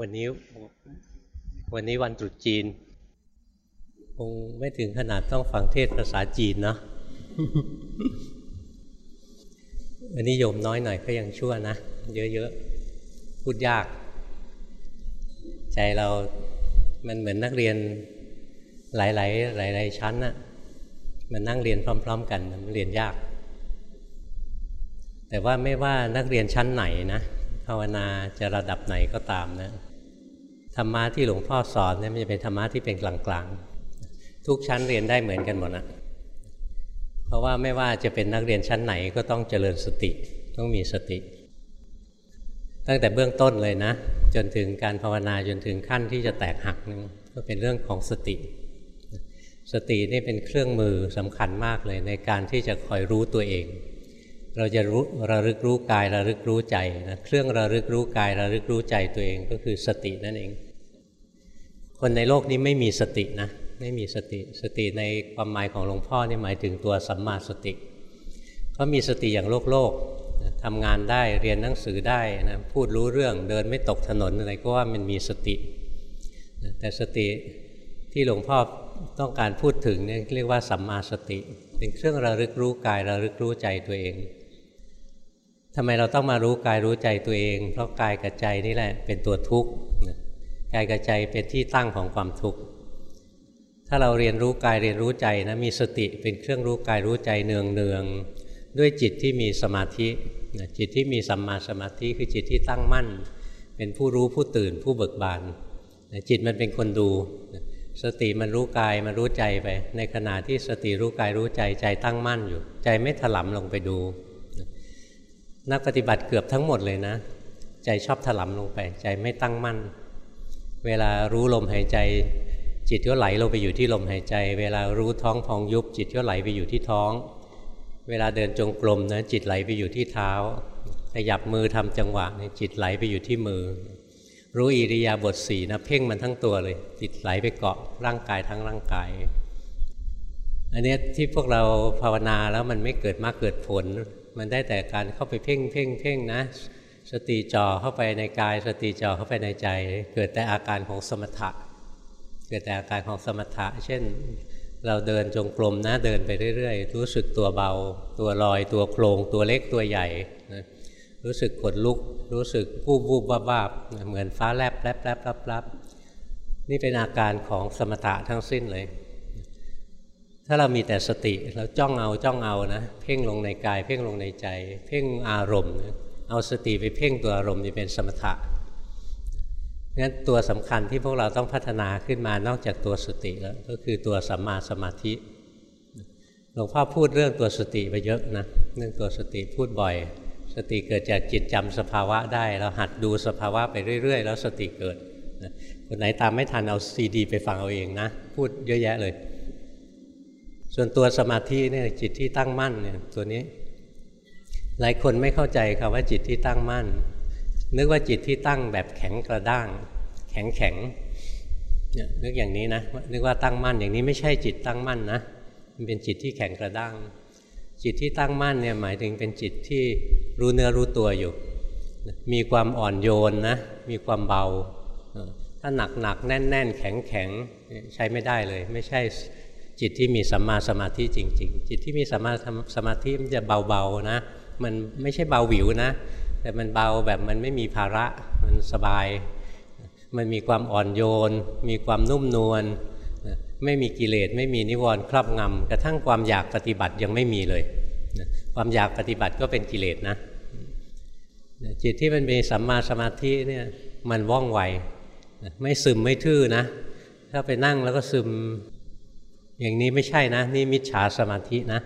วันนี้วันนี้วันตรุษจีนคงไม่ถึงขนาดต้องฟังเทศภาษาจีนเนาะวันนี้โยมน้อยหน่อยก็ยังชั่วนะ เยอะๆ พูดยาก ใจเรามันเหมือนนักเรียนหลายๆหลายๆชั้นน่ะ มันนั่งเรียนพร้อม ๆ กันมันเรียนยาก แต่ว่าไม่ว่านักเรียนชั้นไหนนะ ภาวนาจะระดับไหนก็ตามนะธรรมะที่หลวงพ่อสอนเนี่ยมันจะเป็นธรรมะที่เป็นกลางๆ ทุกชั้นเรียนได้เหมือนกันหมดนะเพราะว่าไม่ว่าจะเป็นนักเรียนชั้นไหนก็ต้องเจริญสติ ต้องมีสติ ตั้งแต่เบื้องต้นเลยนะ จนถึงการภาวนาจนถึงขั้นที่จะแตกหักนึงก็เป็นเรื่องของสติ สตินี่เป็นเครื่องมือสำคัญมากเลยในการที่จะคอยรู้ตัวเอง เราจะรู้ระลึกรู้กายระลึกรู้ใจนะเครื่องระลึกรู้กายระลึกรู้ใจตัวเองก็คือสตินั่นเอง คนในโลกนี้ไม่มีสตินะไม่มีสติสติในความหมายของหลวงพ่อนี่หมายถึงตัวสัมมาสติเขามีสติอย่างโลกโลกทำงานได้เรียนหนังสือได้นะพูดรู้เรื่องเดินไม่ตกถนนอะไรก็ว่ามันมีสติ แต่สติที่หลวงพ่อต้องการพูดถึงเนี่ยเรียกว่าสัมมาสติ เป็นเครื่องระลึกรู้กายระลึกรู้ใจตัวเอง ทำไมเราต้องมารู้กายรู้ใจตัวเอง เพราะกายกับใจนี่แหละเป็นตัวทุกข์กายกับใจเป็นที่ตั้งของความทุกข์ ถ้าเราเรียนรู้กายเรียนรู้ใจนะมีสติเป็นเครื่องรู้กายรู้ใจเนืองเนืองด้วยจิตที่มีสมาธิจิตที่มีสัมมาสมาธิคือจิตที่ตั้งมั่น เป็นผู้รู้ผู้ตื่นผู้เบิกบานจิตมันเป็นคนดู สติมันรู้กายมันรู้ใจไป ในขณะที่สติรู้กายรู้ใจใจตั้งมั่นอยู่ ใจไม่ถลำลงไปดู นักปฏิบัติเกือบทั้งหมดเลยนะ ใจชอบถลำลงไป ใจไม่ตั้งมั่น เวลารู้ลมหายใจ จิตก็ไหลลงไปอยู่ที่ลมหายใจ เวลารู้ท้องพองยุบ จิตก็ไหลไปอยู่ที่ท้อง เวลาเดินจงกรมนะจิตไหลไปอยู่ที่เท้าขยับมือทำจังหวะเนี่ยจิตไหลไปอยู่ที่มือ รู้อิริยาบถสี่นะเพ่งมันทั้งตัวเลย จิตไหลไปเกาะร่างกายทั้งร่างกายอันนี้ที่พวกเราภาวนาแล้วมันไม่เกิดมาเกิดผล มันได้แต่การเข้าไปเพ่งเพ่งเพ่งนะ สติจ่อเข้าไปในกาย สติจ่อเข้าไปในใจ เกิดแต่อาการของสมถะ เกิดแต่อาการของสมถะ เช่น เราเดินจงกรมนะเดินไปเรื่อยๆ รู้สึกตัวเบา ตัวลอย ตัวโครงตัวเล็กตัวใหญ่นะรู้สึกกดลุก รู้สึกวูบวูบวาบวาบเหมือนฟ้าแลบแลบแลบรับรับนี่เป็นอาการของสมถะทั้งสิ้นเลย ถ้าเรามีแต่สติเราจ้องเอาจ้องเอานะ เพ่งลงในกาย เพ่งลงในใจ เพ่งอารมณ์ เอาสติไปเพ่งตัวอารมณ์นี่เป็นสมถะงั้นตัวสำคัญที่พวกเราต้องพัฒนาขึ้นมานอกจากตัวสติแล้วก็คือตัวสัมมาสมาธิหลวงพ่อพูดเรื่องตัวสติไปเยอะนะเรื่องตัวสติพูดบ่อย สติเกิดจากจิตจำสภาวะได้เราหัดดูสภาวะไปเรื่อย ๆ แล้วสติเกิดคนไหนตามไม่ทันเอาซีดี ไปฟังเอาเองนะ พูดเยอะแยะเลย ส่วนตัวสมาธิเนี่ยจิตที่ตั้งมั่นเนี่ยตัวนี้ หลายคนไม่เข้าใจคำว่าจิตที่ตั้งมั่น นึกว่าจิตที่ตั้งแบบแข็งกระด้าง แข็งแข็งเนี่ยนึกอย่างนี้นะนึกว่าตั้งมั่นอย่างนี้ไม่ใช่จิตตั้งมั่นนะมันเป็นจิตที่แข็งกระด้าง จิตที่ตั้งมั่นเนี่ยหมายถึงเป็นจิตที่รู้เนื้อรู้ตัวอยู่ มีความอ่อนโยนนะมีความเบา ถ้าหนักหนักแน่นแน่นแข็งแข็งใช้ไม่ได้เลย ไม่ใช่ จิตที่มีสัมมาสมาธิจริง ๆ จิตที่มีสัมมาสมาธิมันจะเบาๆนะ มันไม่ใช่เบาหวิวนะ แต่มันเบาแบบมันไม่มีภาระมันสบาย มันมีความอ่อนโยน มีความนุ่มนวลไม่มีกิเลสไม่มีนิวรณ์ครอบงำกระทั่งความอยากปฏิบัติยังไม่มีเลย ความอยากปฏิบัติก็เป็นกิเลสนะ จิตที่มันมีสัมมาสมาธิเนี่ยมันว่องไวไม่ซึมไม่ทื่อนะ ถ้าไปนั่งแล้วก็ซึม อย่างนี้ไม่ใช่นะ นี่มิจฉาสมาธินะ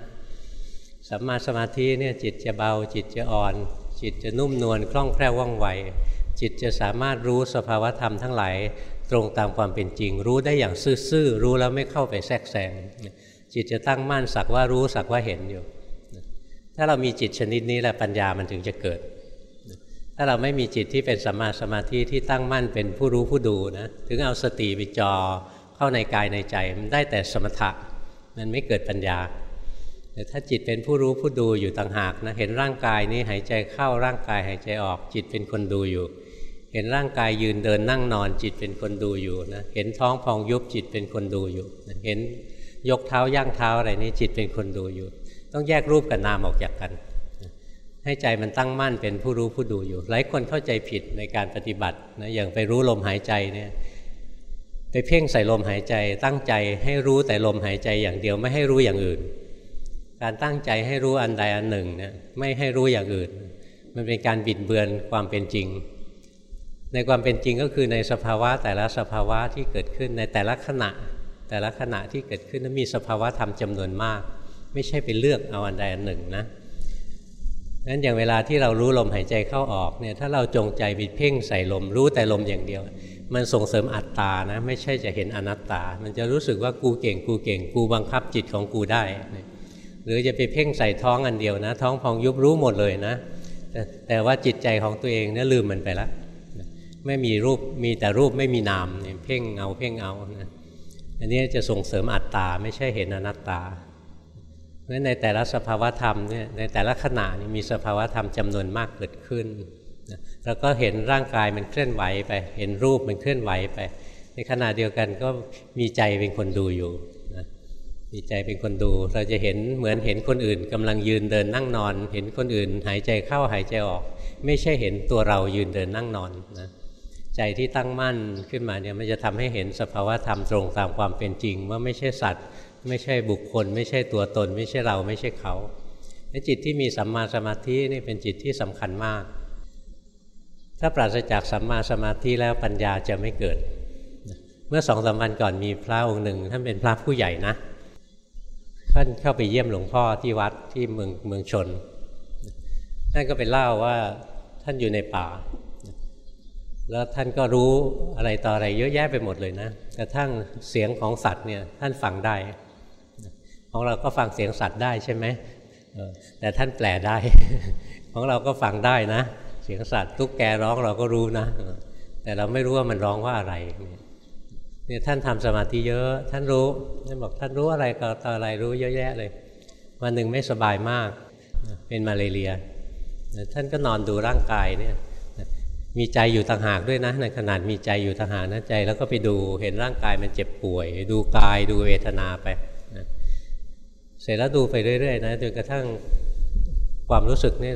สัมมาสมาธิเนี่ยจิตจะเบาจิตจะอ่อน จิตจะนุ่มนวลคล่องแคล่วว่องไว จิตจะสามารถรู้สภาวธรรมทั้งหลายตรงตามความเป็นจริง รู้ได้อย่างซื่อๆรู้แล้วไม่เข้าไปแทรกแซงจิตจะตั้งมั่นสักว่ารู้สักว่าเห็นอยู่ ถ้าเรามีจิตชนิดนี้แหละปัญญามันถึงจะเกิด ถ้าเราไม่มีจิตที่เป็นสัมมาสมาธิที่ตั้งมั่นเป็นผู้รู้ผู้ดูนะถึงเอาสติไปจอ เข้าในกายในใจมันได้แต่สมถะมันไม่เกิดปัญญาแต่ถ้าจิตเป็นผู้รู้ผู้ดูอยู่ต่างหากนะเห็นร่างกายนี้หายใจเข้าร่างกายหายใจออก จิตเป็นคนดูอยู่ เห็นร่างกายยืนเดินนั่งนอนจิตเป็นคนดูอยู่นะเห็นท้องพองยุบจิตเป็นคนดูอยู่นะเห็นยกเท้าย่างเท้าอะไรนี้จิตเป็นคนดูอยู่ ต้องแยกรูปกับนามออกจากกัน ให้ใจมันตั้งมั่นเป็นผู้รู้ผู้ดูอยู่ หลายคนเข้าใจผิดในการปฏิบัตินะอย่างไปรู้ลมหายใจเนี่ย ไปเพ่งใส่ลมหายใจ ตั้งใจให้รู้แต่ลมหายใจอย่างเดียวไม่ให้รู้อย่างอื่น การตั้งใจให้รู้อันใดอันหนึ่งเนี่ยไม่ให้รู้อย่างอื่น มันเป็นการบิดเบือนความเป็นจริง ในความเป็นจริงก็คือในสภาวะแต่ละสภาวะที่เกิดขึ้นในแต่ละขณะ แต่ละขณะที่เกิดขึ้นนั้นมีสภาวะธรรมจำนวนมาก ไม่ใช่ไปเลือกเอาอันใดอันหนึ่งนะนั้นอย่างเวลาที่เรารู้ลมหายใจเข้าออกเนี่ยถ้าเราจงใจบิดเพ่งใส่ลมรู้แต่ลมอย่างเดียว มันส่งเสริมอัตตานะไม่ใช่จะเห็นอนัตตา มันจะรู้สึกว่ากูเก่งกูเก่งกูบังคับจิตของกูได้ หรือจะไปเพ่งใส่ท้องอันเดียวนะ ท้องพองยุบรู้หมดเลยนะ แต่แต่ว่าจิตใจของตัวเองเนี่ยลืมมันไปแล้วไม่มีรูปมีแต่รูปไม่มีนามเนี่ยเพ่งเอาเพ่งเอานะอันนี้จะส่งเสริมอัตตาไม่ใช่เห็นอนัตตาเพราะในแต่ละสภาวธรรมเนี่ยในแต่ละขณะนี่มีสภาวธรรมจำนวนมากเกิดขึ้น แล้วก็เห็นร่างกายมันเคลื่อนไหวไป เห็นรูปมันเคลื่อนไหวไป ในขณะเดียวกันก็มีใจเป็นคนดูอยู่นะมีใจเป็นคนดู เราจะเห็นเหมือนเห็นคนอื่นกำลังยืนเดินนั่งนอน เห็นคนอื่น หายใจเข้าหายใจออก ไม่ใช่เห็นตัวเรายืนเดินนั่งนอนนะใจที่ตั้งมั่นขึ้นมาเนี่ยมันจะทำให้เห็นสภาวธรรมตรงตามความเป็นจริง ว่าไม่ใช่สัตว์ ไม่ใช่บุคคล ไม่ใช่ตัวตน ไม่ใช่เราไม่ใช่เขาจิตที่มีสัมมาสมาธินี่เป็นจิตที่สำคัญมาก ถ้าปราศจากสัมมาสมาธิแล้วปัญญาจะไม่เกิด เมื่อสองสามวันก่อนมีพระองค์หนึ่งท่านเป็นพระผู้ใหญ่นะท่านเข้าไปเยี่ยมหลวงพ่อที่วัดที่เมืองเมืองชนท่านก็ไปเล่าว่าท่านอยู่ในป่า แล้วท่านก็รู้อะไรต่ออะไรเยอะแยะไปหมดเลยนะกระทั่งเสียงของสัตว์เนี่ยท่านฟังได้ของเราก็ฟังเสียงสัตว์ได้ใช่ไหมแต่ท่านแปลได้ ของเราก็ฟังได้นะ เสียงสัตว์ตุ๊กแกร้องเราก็รู้นะ แต่เราไม่รู้ว่ามันร้องว่าอะไรเนี่ยท่านทำสมาธิเยอะท่านรู้ท่านบอกท่านรู้อะไรก็ต่ออะไรรู้เยอะแยะเลย วันหนึ่งไม่สบายมาก เป็นมาเรียท่านก็นอนดูร่างกายเนี่ยมีใจอยู่ต่างหากด้วยนะในขนาดมีใจอยู่ต่างหากนะใจ แล้วก็ไปดูเห็นร่างกายมันเจ็บป่วย ดูกายดูเวทนาไปนะเสร็จแล้วดูไปเรื่อยๆนะจนกระทั่งความรู้สึกนี่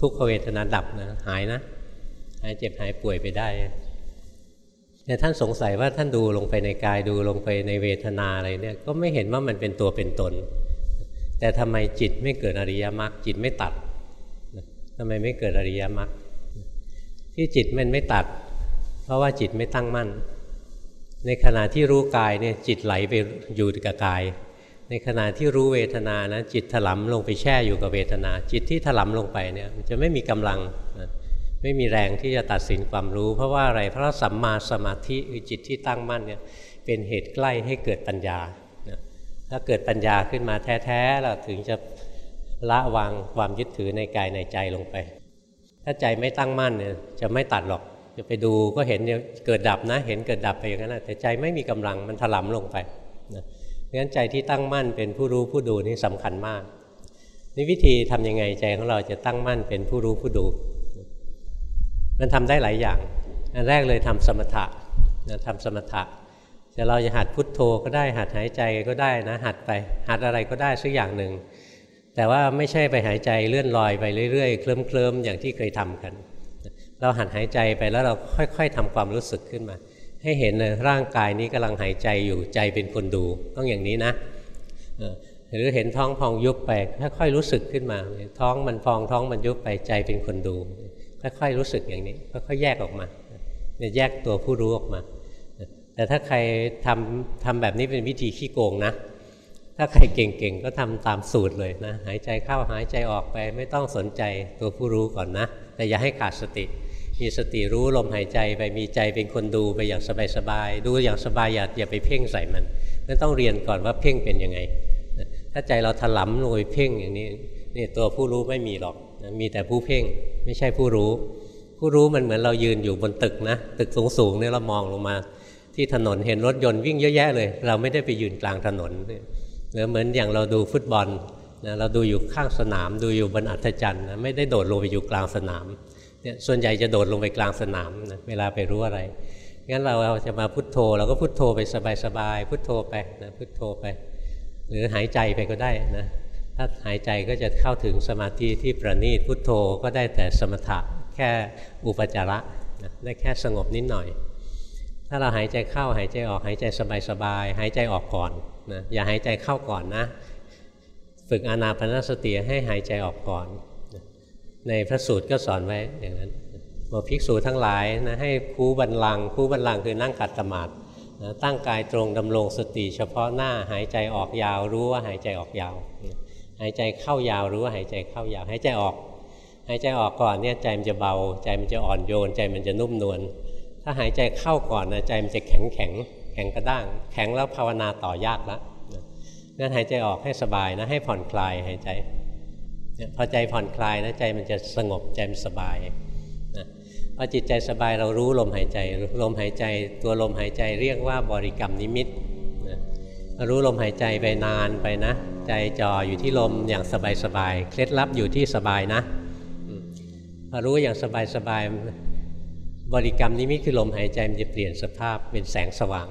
ทุกขเวทนาดับนะหายนะหายเจ็บหายป่วยไปได้เนี่ยท่านสงสัยว่าท่านดูลงไปในกายดูลงไปในเวทนาอะไรเนี่ยก็ไม่เห็นว่ามันเป็นตัวเป็นตน แต่ทำไมจิตไม่เกิดอริยมรรคจิตไม่ตัดทำไมไม่เกิดอริยมรรคที่จิตมันไม่ตัด เพราะว่าจิตไม่ตั้งมั่น ในขณะที่รู้กายเนี่ยจิตไหลไปอยู่กับกาย ในขณะที่รู้เวทนานะจิตถลำลงไปแช่อยู่กับเวทนา จิตที่ถลำลงไปเนี่ยมันจะไม่มีกำลังนะไม่มีแรงที่จะตัดสินความรู้ เพราะว่าอะไรเพราะสัมมาสมาธิคือจิตที่ตั้งมั่นเนี่ยเป็นเหตุใกล้ให้เกิดปัญญาถ้าเกิดปัญญาขึ้นมาแท้ๆเราถึงจะละวางความยึดถือในกายในใจลงไป ถ้าใจไม่ตั้งมั่นเนี่ยจะไม่ตัดหรอก จะไปดูก็เห็นเกิดดับนะ เห็นเกิดดับไปอย่างนั้นแต่ใจไม่มีกำลังมันถลำลงไปนะ งั้นใจที่ตั้งมั่นเป็นผู้รู้ผู้ดูนี่สำคัญมากนี่วิธีทํำยังไงใจของเราจะตั้งมั่นเป็นผู้รู้ผู้ดู มันทำได้หลายอย่าง อันแรกเลยทำสมถะนะทำสมถะจะเราจะหัดพุทโธก็ได้หัดหายใจก็ได้นะหัดไปหัดอะไรก็ได้สักอย่างหนึ่งแต่ว่าไม่ใช่ไปหายใจเลื่อนลอยไปเรื่อยๆ เคลิ้มๆอย่างที่เคยทำกัน เราหันหายใจไปแล้วเราค่อย ๆทำความรู้สึกขึ้นมา ให้เห็นเลยร่างกายนี้กำลังหายใจอยู่ใจเป็นคนดูต้องอย่างนี้นะหรือเห็นท้องพองยุบไปค่อยๆรู้สึกขึ้นมา ท้องมันพองท้องมันยุบไปใจเป็นคนดูค่อยๆรู้สึกอย่างนี้ค่อยๆแยกออกมาเนี่ยแยกตัวผู้รู้ออกมา แต่ถ้าใครทำทำแบบนี้เป็นวิธีขี้โกงนะ ถ้าใครเก่งๆก็ทำตามสูตรเลยนะ หายใจเข้าหายใจออกไป ไม่ต้องสนใจตัวผู้รู้ก่อนนะ แต่อย่าให้ขาดสติ มีสติรู้ลมหายใจไปมีใจเป็นคนดูไปอย่างสบายๆดูอย่างสบายอย่าอย่าไปเพ่งใส่มันไม่ต้องเรียนก่อนว่าเพ่งเป็นยังไง ถ้าใจเราถลำลงไปเพ่งอย่างนี้นี่ตัวผู้รู้ไม่มีหรอกมีแต่ผู้เพ่งไม่ใช่ผู้รู้ ผู้รู้มันเหมือนเรายืนอยู่บนตึกนะตึกสูงๆเนี่ยเรามองลงมา ที่ถนนเห็นรถยนต์วิ่งเยอะแยะเลย เราไม่ได้ไปยืนกลางถนนหรือเหมือนอย่างเราดูฟุตบอลนะเราดูอยู่ข้างสนาม ดูอยู่บนอัธจันทร์นะไม่ได้โดดลงไปอยู่กลางสนาม เนี่ยส่วนใหญ่จะโดดลงไปกลางสนามนะเวลาไปรู้อะไรงั้นเราจะมาพุทโธเราก็พุทโธไปสบายๆพุทโธไปนะพุทโธไป หรือหายใจไปก็ได้นะถ้าหายใจก็จะเข้าถึงสมาธิที่ประณีตพุทโธก็ได้แต่สมถะแค่อุปจาระนะได้แค่สงบนิดหน่อย ถ้าเราหายใจเข้าหายใจออกหายใจสบายๆหายใจออกก่อนนะอย่าหายใจเข้าก่อนนะ ฝึกอานาปนสติให้หายใจออกก่อน ในพระสูตรก็สอนไว้อย่างนั้นบอกภิกษุทั้งหลายนะให้คูบันลังคูบันลังคือนั่งกัดตมาดนะตั้งกายตรงดำรงสติเฉพาะหน้าหายใจออกยาวรู้ว่าหายใจออกยาว หายใจเข้ายาวรู้ว่าหายใจเข้ายาว หายใจออก หายใจออกก่อนเนี่ยใจมันจะเบา ใจมันจะอ่อนโยน ใจมันจะนุ่มนวลถ้าหายใจเข้าก่อนนะใจมันจะแข็งแข็งแข็งกระด้าง แข็งแล้วภาวนาต่อยากแล้วงั้นหายใจออกให้สบายนะให้ผ่อนคลายหายใจ พอใจผ่อนคลายนะใจมันจะสงบใจมันสบายนะพอจิตใจสบายเรารู้ลมหายใจ ลมหายใจตัวลมหายใจเรียกว่าบริกรรมนิมิตนะรู้ลมหายใจไปนานไปนะ ใจจ่ออยู่ที่ลมอย่างสบายๆเคล็ดลับอยู่ที่สบายนะพอรู้อย่างสบายๆบริกรรมนิมิตคือลมหายใจมันจะเปลี่ยนสภาพเป็นแสงสว่าง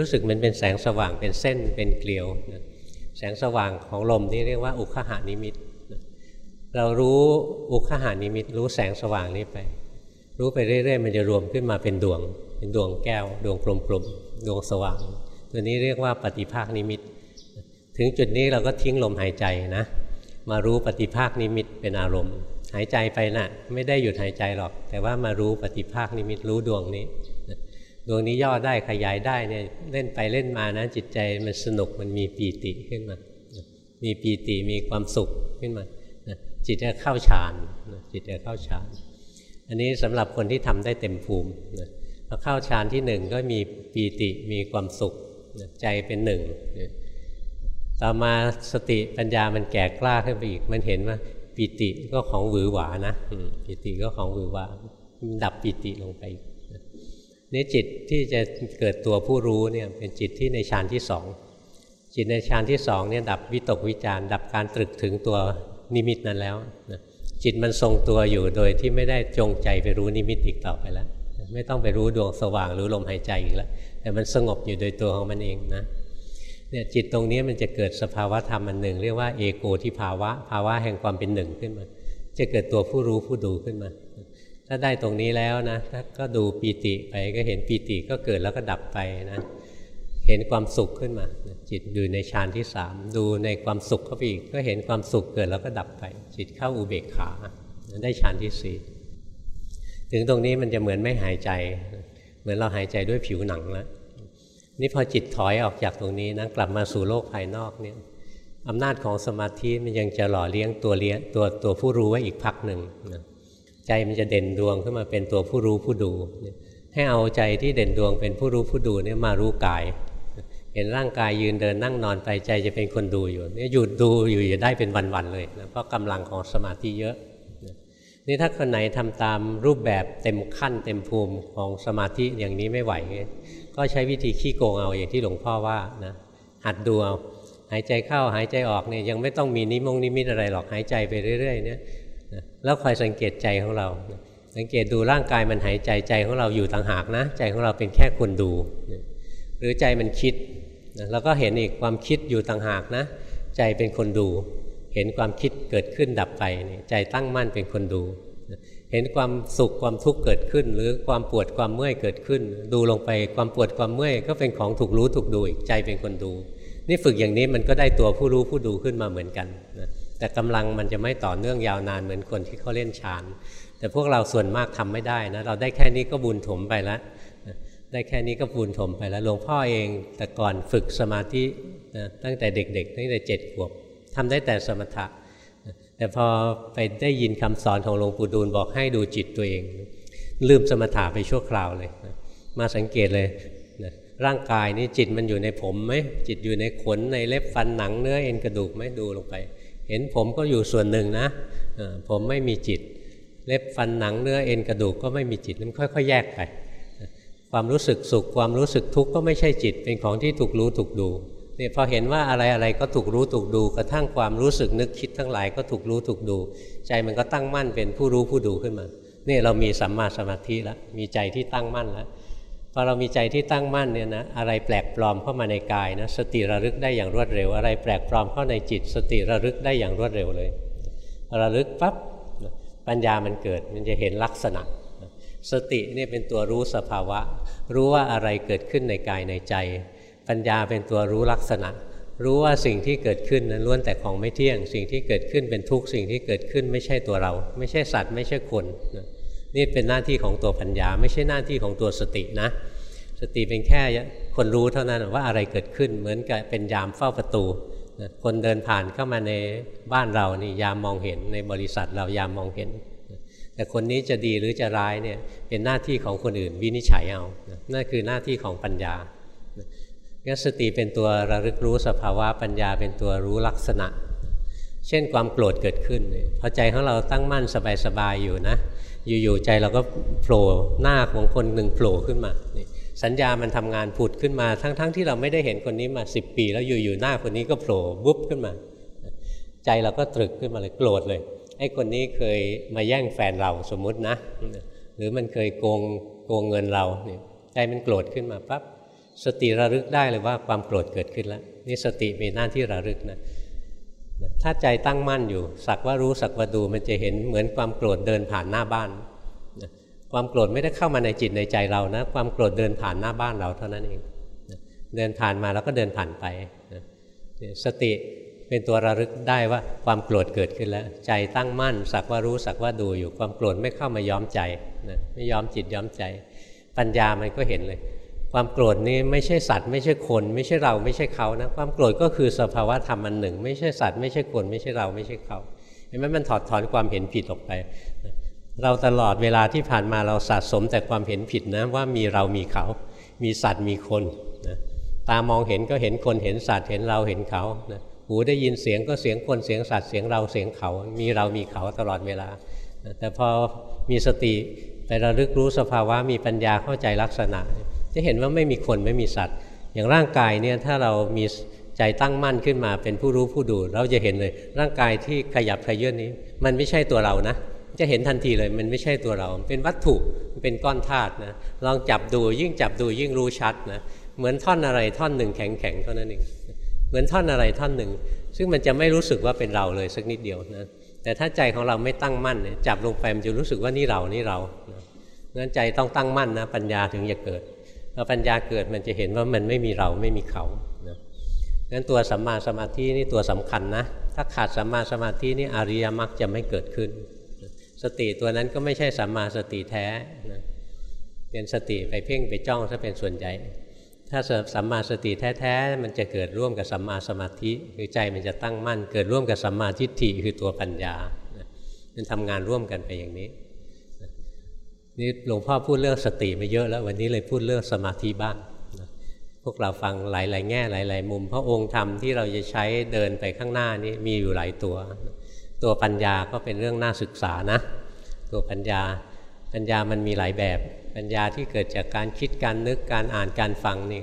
รู้สึกมันเป็นแสงสว่างเป็นเส้นเป็นเกลียวนะแสงสว่างของลมที่เรียกว่าอุคหานิมิต เรารู้อุคหานิมิตรู้แสงสว่างนี้ไป รู้ไปเรื่อยๆ มันจะรวมขึ้นมาเป็นดวง เป็นดวงแก้ว ดวงกลมๆ ดวงสว่าง ตัวนี้เรียกว่าปฏิภาคนิมิต ถึงจุดนี้เราก็ทิ้งลมหายใจนะ มารู้ปฏิภาคนิมิตเป็นอารมณ์ หายใจไปนะ่ะ ไม่ได้หยุดหายใจหรอก แต่ว่ามารู้ปฏิภาคนิมิตรู้ดวงนี้ ดวงนี้ย่อได้ขยายได้เนี่ยเล่นไปเล่นมานะจิตใจมันสนุกมันมีปีติขึ้นมา มีปีติมีความสุขขึ้นมา จิตจะเข้าฌานจิตจะเข้าฌานอันนี้สำหรับคนที่ทำได้เต็มภูมิพอเข้าฌานที่หนึ่งก็มีปีติมีความสุขใจเป็นหนึ่งต่อมาสติปัญญามันแก่กล้าขึ้นไปอีก มันเห็นว่าปีติก็ของหวือหวานะปีติก็ของหวือหวาดับปีติลงไปนี่จิตที่จะเกิดตัวผู้รู้เนี่ยเป็นจิตที่ในฌานที่สองจิตในฌานที่สองเนี่ยดับวิตกวิจารดับการตรึกถึงตัว นิมิตนั้นแล้วนะจิตมันทรงตัวอยู่โดยที่ไม่ได้จงใจไปรู้นิมิตอีกต่อไปแล้ว ไม่ต้องไปรู้ดวงสว่างหรือลมหายใจอีกแล้ว แต่มันสงบอยู่โดยตัวของมันเองนะเนี่ยจิตตรงนี้มันจะเกิดสภาวะธรรมอันหนึ่ง เรียกว่าเอโกที่ภาวะ ภาวะแห่งความเป็นหนึ่งขึ้นมา จะเกิดตัวผู้รู้ผู้ดูขึ้นมา ถ้าได้ตรงนี้แล้วนะก็ดูปีติไปก็เห็นปีติก็เกิดแล้วก็ดับไปนะ เห็นความสุขขึ้นมา จิตอยู่ในฌานที่สามดูในความสุขเข้าไปอีก ก็เห็นความสุขเกิดแล้วก็ดับไป จิตเข้าอุเบกขา ได้ฌานที่สี่ถึงตรงนี้มันจะเหมือนไม่หายใจ เหมือนเราหายใจด้วยผิวหนังแล้วนี่พอจิตถอยออกจากตรงนี้นะกลับมาสู่โลกภายนอกเนี่ยอำนาจของสมาธิมันยังจะหล่อเลี้ยงตัวเลี้ยงตัวตัวผู้รู้ไว้อีกพักหนึ่งนะใจมันจะเด่นดวงขึ้นมาเป็นตัวผู้รู้ผู้ดู ให้เอาใจที่เด่นดวงเป็นผู้รู้ผู้ดูเนี่ยมารู้กาย เห็นร่างกายยืนเดินนั่งนอนไปใจจะเป็นคนดูอยู่เนี่ยหยุดดูอยู่อย่าได้เป็นวันๆเลยนะเพราะกำลังของสมาธิเยอะนี่ถ้าคนไหนทำตามรูปแบบเต็มขั้นเต็มภูมิของสมาธิอย่างนี้ไม่ไหว ก็ใช้วิธีขี้โกงเอาอย่างที่หลวงพ่อว่านะหัดดูเอาหายใจเข้าหายใจออกเนี่ยยังไม่ต้องมีนิมงนิมิตอะไรหรอกหายใจไปเรื่อย ๆ เนี่ยแล้วคอยสังเกตใจของเรา สังเกตดูร่างกายมันหายใจใจของเราอยู่ต่างหากนะ ใจของเราเป็นแค่คนดู หรือใจมันคิด แล้วก็เห็นอีกความคิดอยู่ต่างหากนะ ใจเป็นคนดู เห็นความคิดเกิดขึ้นดับไปใจตั้งมั่นเป็นคนดู เห็นความสุขความทุกข์เกิดขึ้น หรือความปวดความเมื่อยเกิดขึ้น ดูลงไปความปวดความเมื่อยก็เป็นของถูกรู้ถูกดูอีกใจเป็นคนดู นี่ฝึกอย่างนี้มันก็ได้ตัวผู้รู้ผู้ดูขึ้นมาเหมือนกันนะแต่กำลังมันจะไม่ต่อเนื่องยาวนานเหมือนคนที่เขาเล่นฌานแต่พวกเราส่วนมากทำไม่ได้นะเราได้แค่นี้ก็บุญถมไปแล้ว ได้แค่นี้ก็บุญถมไปแล้วหลวงพ่อเองแต่ก่อนฝึกสมาธินะตั้งแต่เด็กๆตั้งแต่เจ็ดขวบทำได้แต่สมถะ แต่พอไปได้ยินคำสอนของหลวงปู่ดูลบอกให้ดูจิตตัวเอง ลืมสมถะไปชั่วคราวเลยนะมาสังเกตเลยนะร่างกายนี้จิตมันอยู่ในผมไหมจิตอยู่ในขนในเล็บฟันหนังเนื้อเอ็นกระดูกไหมดูลงไป เห็นผมก็อยู่ส่วนหนึ่งนะผมไม่มีจิต เล็บฟันหนังเนื้อเอ็นกระดูกก็ไม่มีจิตมันค่อยๆ แยกไป ความรู้สึกสุขความรู้สึกทุกข์ก็ไม่ใช่จิต เป็นของที่ถูกรู้ถูกดูเนี่ยพอเห็นว่าอะไรอะไรก็ถูกรู้ถูกดู กระทั่งความรู้สึกนึกคิดทั้งหลายก็ถูกรู้ถูกดู ใจมันก็ตั้งมั่นเป็นผู้รู้ผู้ดูขึ้นมาเนี่ยเรามีสัมมาสมาธิแล้วมีใจที่ตั้งมั่นแล้วพอเรามีใจที่ตั้งมั่นเนี่ยนะอะไรแปลกปลอมเข้ามาในกายนะสติระลึกได้อย่างรวดเร็ว อะไรแปลกปลอมเข้าในจิต สติระลึกได้อย่างรวดเร็วเลยระลึกปั๊บปัญญามันเกิดมันจะเห็นลักษณะ สติเนี่ยเป็นตัวรู้สภาวะ รู้ว่าอะไรเกิดขึ้นในกายในใจ ปัญญาเป็นตัวรู้ลักษณะ รู้ว่าสิ่งที่เกิดขึ้นนั้นล้วนแต่ของไม่เที่ยง สิ่งที่เกิดขึ้นเป็นทุกข์สิ่งที่เกิดขึ้นไม่ใช่ตัวเรา ไม่ใช่สัตว์ไม่ใช่คนนี่เป็นหน้าที่ของตัวปัญญา ไม่ใช่หน้าที่ของตัวสตินะ สติเป็นแค่คนรู้เท่านั้นว่าอะไรเกิดขึ้นเหมือนกับเป็นยามเฝ้าประตูคนเดินผ่านเข้ามาในบ้านเรานี่ยามมองเห็นในบริษัทเรายามมองเห็น แต่คนนี้จะดีหรือจะร้ายเนี่ยเป็นหน้าที่ของคนอื่นวินิจฉัยเอานั่นคือหน้าที่ของปัญญางั้นสติเป็นตัวระลึกรู้สภาวะปัญญาเป็นตัวรู้ลักษณะ เช่นความโกรธเกิดขึ้นพอใจของเราตั้งมั่นสบายๆอยู่นะ อยู่ๆใจเราก็โผล่หน้าของคนหนึ่งโผล่ขึ้นมาสัญญามันทำงานผุดขึ้นมาทั้งๆทที่เราไม่ได้เห็นคนนี้มาสิบปี แล้วอยู่ๆหน้าคนนี้ก็โผล่วุบขึ้นมา ใจเราก็ตรึกขึ้นมาเลยโกรธเลย ไอ้คนนี้เคยมาแย่งแฟนเราสมมุตินะ หรือมันเคยโกงโกงเงินเราเนี่ยใจมันโกรธขึ้นมาปั๊บสติระลึกได้เลยว่าความโกรธเกิดขึ้นแล้วนี่สติมีหน้าที่ระลึกนะถ้าใจตั้งมั่นอยู่ สักว่ารู้สักว่าดูมันจะเห็นเหมือนความโกรธเดินผ่านหน้าบ้านความโกรธไม่ได้เข้ามาในจิตในใจเรานะ ความโกรธเดินผ่านหน้าบ้านเราเท่านั้นเองเดินผ่านมาแล้วก็เดินผ่านไปสติ เป็นตัวระลึกได้ว่าความโกรธเกิดขึ้นแล้ว ใจตั้งมั่น สักว่ารู้สักว่าดูอยู่ความโกรธไม่เข้ามาย้อมใจนะไม่ย้อมจิตย้อมใจ ปัญญามันก็เห็นเลย ความโกรธนี้ไม่ใช่สัตว์ไม่ใช่คน ไม่ใช่เราไม่ใช่เขานะความโกรธก็คือสภาวะธรรมอันหนึ่ง ไม่ใช่สัตว์ไม่ใช่คน ไม่ใช่เราไม่ใช่เขาเห็นไหมมันถอดถอนความเห็นผิดออกไป เราตลอดเวลาที่ผ่านมาเราสะสมแต่ความเห็นผิดนะว่ามีเรามีเขา มีสัตว์มีคนนะตามองเห็นก็เห็นคนเห็นสัตว์เห็นเราเห็นเขานะ หูได้ยินเสียงก็เสียงคนเสียงสัตว์เสียงเราเสียงเขา มีเรามีเขาตลอดเวลา แต่พอมีสติไประลึกรู้สภาวะมีปัญญาเข้าใจลักษณะ จะเห็นว่าไม่มีคนไม่มีสัตว์ อย่างร่างกายเนี่ยถ้าเรามีใจตั้งมั่นขึ้นมาเป็นผู้รู้ผู้ดู เราจะเห็นเลย ร่างกายที่ขยับขยื่นนี้ มันไม่ใช่ตัวเรานะ จะเห็นทันทีเลยมันไม่ใช่ตัวเรา เป็นวัตถุเป็นก้อนธาตุนะลองจับดูยิ่งจับดูยิ่งรู้ชัดนะเหมือนท่อนอะไรท่อนหนึ่งแข็งแข็งเท่านั้นเอง เหมือนท่อนอะไรท่อนหนึ่ง ซึ่งมันจะไม่รู้สึกว่าเป็นเราเลยสักนิดเดียวนะแต่ถ้าใจของเราไม่ตั้งมั่นเนี่ยจับลงไปมันจะรู้สึกว่านี่เรานี่เรานะงั้นใจต้องตั้งมั่นนะปัญญาถึงจะเกิดพอปัญญาเกิดมันจะเห็นว่ามันไม่มีเราไม่มีเขานะงั้นตัวสัมมาสมาธินี่ตัวสำคัญนะ ถ้าขาดสัมมาสมาธินี่อริยมรรคจะไม่เกิดขึ้น สติตัวนั้นก็ไม่ใช่สัมมาสติแท้นะเป็นสติไปเพ่งไปจ้องถ้าเป็นส่วนใหญ่ ถ้าสัมมาสติแท้ๆมันจะเกิดร่วมกับสัมมาสมาธิคือใจมันจะตั้งมั่น เกิดร่วมกับสัมมาทิฏฐิคือตัวปัญญามันทำงานร่วมกันไปอย่างนี้นี่หลวงพ่อพูดเรื่องสติมาเยอะแล้ววันนี้เลยพูดเรื่องสมาธิบ้างพวกเราฟังหลาย ๆ แง่หลาย ๆ มุม พระองค์ธรรมที่เราจะใช้เดินไปข้างหน้านี้มีอยู่หลายตัว ตัวปัญญาก็เป็นเรื่องน่าศึกษานะ ตัวปัญญาปัญญามันมีหลายแบบ ปัญญาที่เกิดจากการคิดการนึกการอ่านการฟังนี่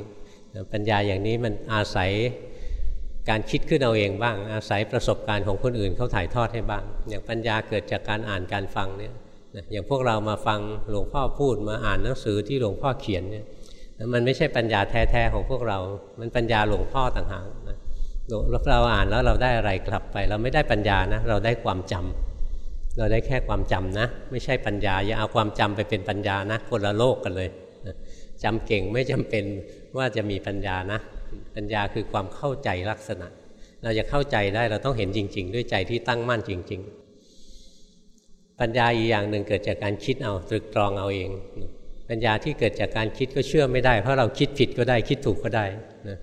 ปัญญาอย่างนี้มันอาศัยการคิดขึ้นเอาเองบ้าง อาศัยประสบการณ์ของคนอื่นเขาถ่ายทอดให้บ้าง อย่างปัญญาเกิดจากการอ่านการฟังเนี่ยอย่างพวกเรามาฟังหลวงพ่อพูดมาอ่านหนังสือที่หลวงพ่อเขียนเนี่ยมันไม่ใช่ปัญญาแท้ๆของพวกเรา มันปัญญาหลวงพ่อต่างหากนะเราอ่านแล้วเราได้อะไรกลับไป เราไม่ได้ปัญญานะเราได้ความจำ เราได้แค่ความจำนะ ไม่ใช่ปัญญา อย่าเอาความจำไปเป็นปัญญานะคนละโลกกันเลยจำเก่งไม่จำเป็นว่าจะมีปัญญานะ ปัญญาคือความเข้าใจลักษณะ เราจะเข้าใจได้เราต้องเห็นจริง ๆ ด้วยใจที่ตั้งมั่นจริง ๆ ปัญญาอีกอย่างหนึ่งเกิดจากการคิดเอาตรึกตรองเอาเอง ปัญญาที่เกิดจากการคิดก็เชื่อไม่ได้ เพราะเราคิดผิดก็ได้คิดถูกก็ได้นะ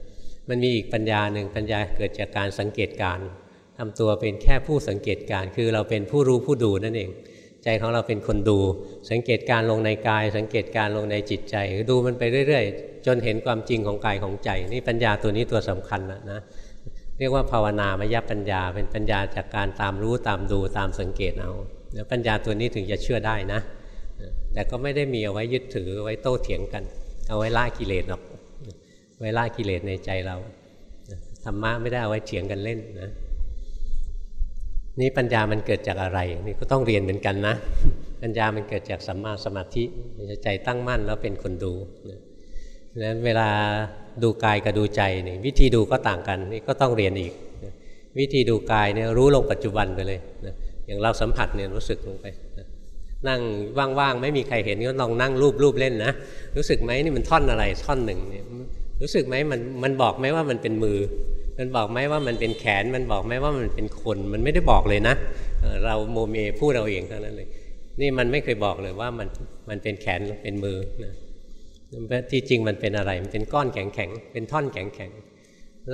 มันมีอีกปัญญาหนึ่งปัญญาเกิดจากการสังเกตการ ทำตัวเป็นแค่ผู้สังเกตการคือเราเป็นผู้รู้ผู้ดูนั่นเอง ใจของเราเป็นคนดู สังเกตการลงในกาย สังเกตการลงในจิตใจดูมันไปเรื่อย ๆ จนเห็นความจริงของกายของใจ นี่ปัญญาตัวนี้ตัวสำคัญนะนะเรียกว่าภาวนามยปัญญา เป็นปัญญาจากการตามรู้ตามดูตามสังเกตเอาแล้วปัญญาตัวนี้ถึงจะเชื่อได้นะ แต่ก็ไม่ได้มีเอาไว้ยึดถือไว้โต้เถียงกัน เอาไว้ละกิเลสหรอกไว้ละกิเลสในใจเราธรรมะไม่ได้เอาไว้เถียงกันเล่นนะ นี่ปัญญามันเกิดจากอะไร นี่ก็ต้องเรียนเหมือนกันนะ ปัญญามันเกิดจากสัมมาสมาธิใจตั้งมั่นแล้วเป็นคนดูนั้นเวลาดูกายกับดูใจนี่วิธีดูก็ต่างกันนี่ก็ต้องเรียนอีก วิธีดูกายเนี่ยรู้ลงปัจจุบันไปเลยอย่างเราสัมผัสเนี่ยรู้สึกลงไปนั่งว่างๆไม่มีใครเห็นก็ลองนั่งรูปรูปเล่นนะรู้สึกไหมนี่มันท่อนอะไรท่อนหนึ่งเนี่ยรู้สึกไหมมันมันบอกไหมว่ามันเป็นมือ มันบอกไหมว่ามันเป็นแขน มันบอกไหมว่ามันเป็นคน มันไม่ได้บอกเลยนะ เราโมเมพูดเราเองเท่านั้นเลย นี่มันไม่เคยบอกเลยว่ามันมันเป็นแขนเป็นมือนะที่จริงมันเป็นอะไร มันเป็นก้อนแข็งแข็งเป็นท่อนแข็งแข็ง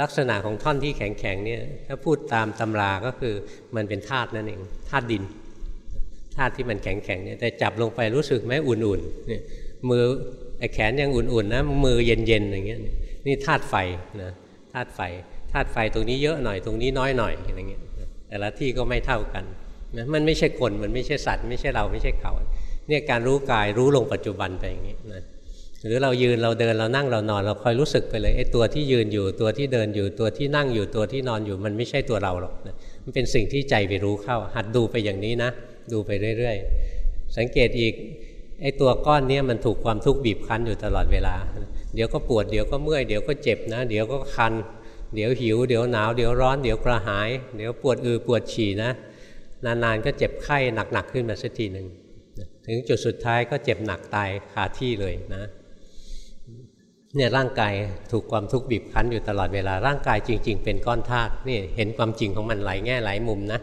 ลักษณะของท่อนที่แข็งแข็งเนี่ย ถ้าพูดตามตำราก็คือมันเป็นธาตุนั่นเองธาตุดินธาตุที่มันแข็งแข็งเนี่ยแต่จับลงไปรู้สึกไหมอุ่นๆเนี่ยมือไอ้แขนยังอุ่นๆนะมือเย็นๆอย่างเงี้ยนี่ธาตุไฟนะธาตุไฟ ธาตุไฟตรงนี้เยอะหน่อยตรงนี้น้อยหน่อยอย่างเงี้ยแต่ละที่ก็ไม่เท่ากันนะมันไม่ใช่คนมันไม่ใช่สัตว์ ไม่ใช่เราไม่ใช่เขาเนี่ยการรู้กายรู้ลงปัจจุบันไปอย่างนี้นะหรือเรายืนเราเดินเรานั่งเรานอน เราคอยรู้สึกไปเลยไอ้ตัวที่ยืนอยู่ตัวที่เดินอยู่ตัวที่นั่งอยู่ตัวที่นอนอยู่ มันไม่ใช่ตัวเราหรอกนะมันเป็นสิ่งที่ใจไปรู้เข้า หัดดูไปอย่างนี้นะ ดูไปเรื่อย ๆ สังเกตอีกไอ้ตัวก้อนนี้มันถูกความทุกข์บีบคั้นอยู่ตลอดเวลา เดี๋ยวก็ปวดเดี๋ยวก็เมื่อยเดี๋ยวก็เจ็บนะ เดี๋ยวก็คัน เดี๋ยวหิว เดี๋ยวหนาว เดี๋ยวร้อน เดี๋ยวกระหาย เดี๋ยวปวดอือปวดฉี่นะ นานๆก็เจ็บไข้หนักๆขึ้นมาสักทีหนึ่งถึงจุดสุดท้ายก็เจ็บหนักตายคาที่เลยนะเนี่ยร่างกายถูกความทุกข์บีบคั้นอยู่ตลอดเวลาร่างกายจริง ๆ เป็นก้อนธาตุนี่เห็นความจริงของมันหลายแง่หลายมุมนะ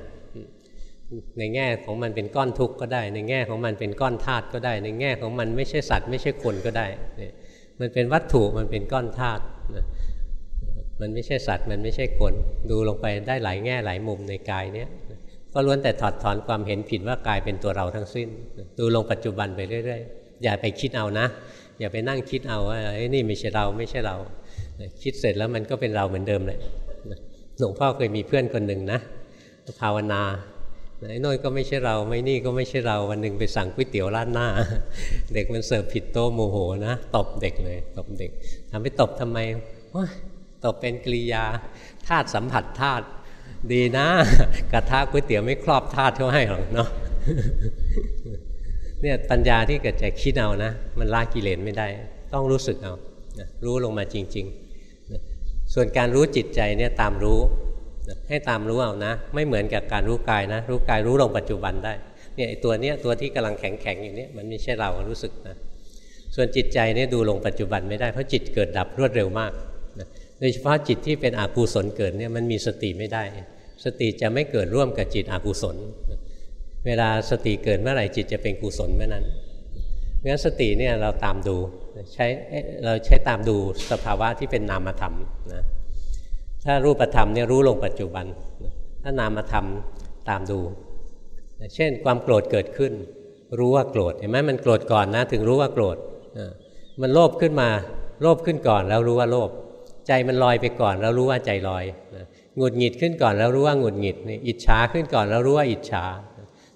ในแง่ของมันเป็นก้อนทุกข์ก็ได้ ในแง่ของมันเป็นก้อนธาตุก็ได้ ในแง่ของมันไม่ใช่สัตว์ไม่ใช่คนก็ได้ มันเป็นวัตถุมันเป็นก้อนธาตุ มันไม่ใช่สัตว์ มันไม่ใช่คน ดูลงไปได้หลายแง่หลายมุมในกายเนี้ยก็ล้วนแต่ถอดถอนความเห็นผิดว่ากายเป็นตัวเราทั้งสิ้น ดูลงปัจจุบันไปเรื่อยๆ อย่าไปคิดเอานะ อย่าไปนั่งคิดเอาว่าไอ้นี่ไม่ใช่เราไม่ใช่เรา คิดเสร็จแล้วมันก็เป็นเราเหมือนเดิมเลยหลวงพ่อเคยมีเพื่อนคนหนึ่งนะภาวนาไอ้น้อยก็ไม่ใช่เราไม่นี่ก็ไม่ใช่เราวันหนึ่งไปสั่งก๋วยเตี๋ยวร้านหน้า เด็กมันเสิร์ฟผิดโต๊ะโมโหนะตบเด็กเลยตบเด็กทำไปตบทำไม ตบเป็นกริยาธาตุสัมผัสธาตุดีนะ กระทะก๋วยเตี๋ยวไม่ครอบธาตุเขาให้หรอกเนาะเนี่ยปัญญาที่เกิดจากคิดเอานะ มันละกิเลสไม่ได้ ต้องรู้สึกเอานะรู้ลงมาจริงๆ ส่วนการรู้จิตใจเนี่ยตามรู้นะให้ตามรู้เอานะ ไม่เหมือนกับการรู้กายนะ รู้กายรู้ลงปัจจุบันได้เนี่ยตัวเนี้ยตัวที่กำลังแข็งแข็งอย่างนี้มันไม่ใช่เรารู้สึกนะส่วนจิตใจเนี่ยดูลงปัจจุบันไม่ได้เพราะจิตเกิดดับรวดเร็วมาก โดยเฉพาะจิตที่เป็นอกุศลเกิดเนี่ยมันมีสติไม่ได้ สติจะไม่เกิดร่วมกับจิตอกุศล เวลาสติเกิดเมื่อไหร่จิตจะเป็นกุศลเมื่อนั้นงั้นสติเนี่ยเราตามดูใช้เราใช้ตามดูสภาวะที่เป็นนามธรรมนะถ้ารูปธรรมเนี่ยรู้ลงปัจจุบัน ถ้านามธรรมตามดู เช่นความโกรธเกิดขึ้น รู้ว่าโกรธเห็นไหมมันโกรธก่อนนะถึงรู้ว่าโกรธมันโลภขึ้นมาโลภขึ้นก่อนแล้วรู้ว่าโลภ ใจมันลอยไปก่อนแล้วรู้ว่าใจลอยหงุดหงิดขึ้นก่อนแล้วรู้ว่าหงุดหงิดอิจฉาขึ้นก่อนแล้วรู้ว่าอิจฉา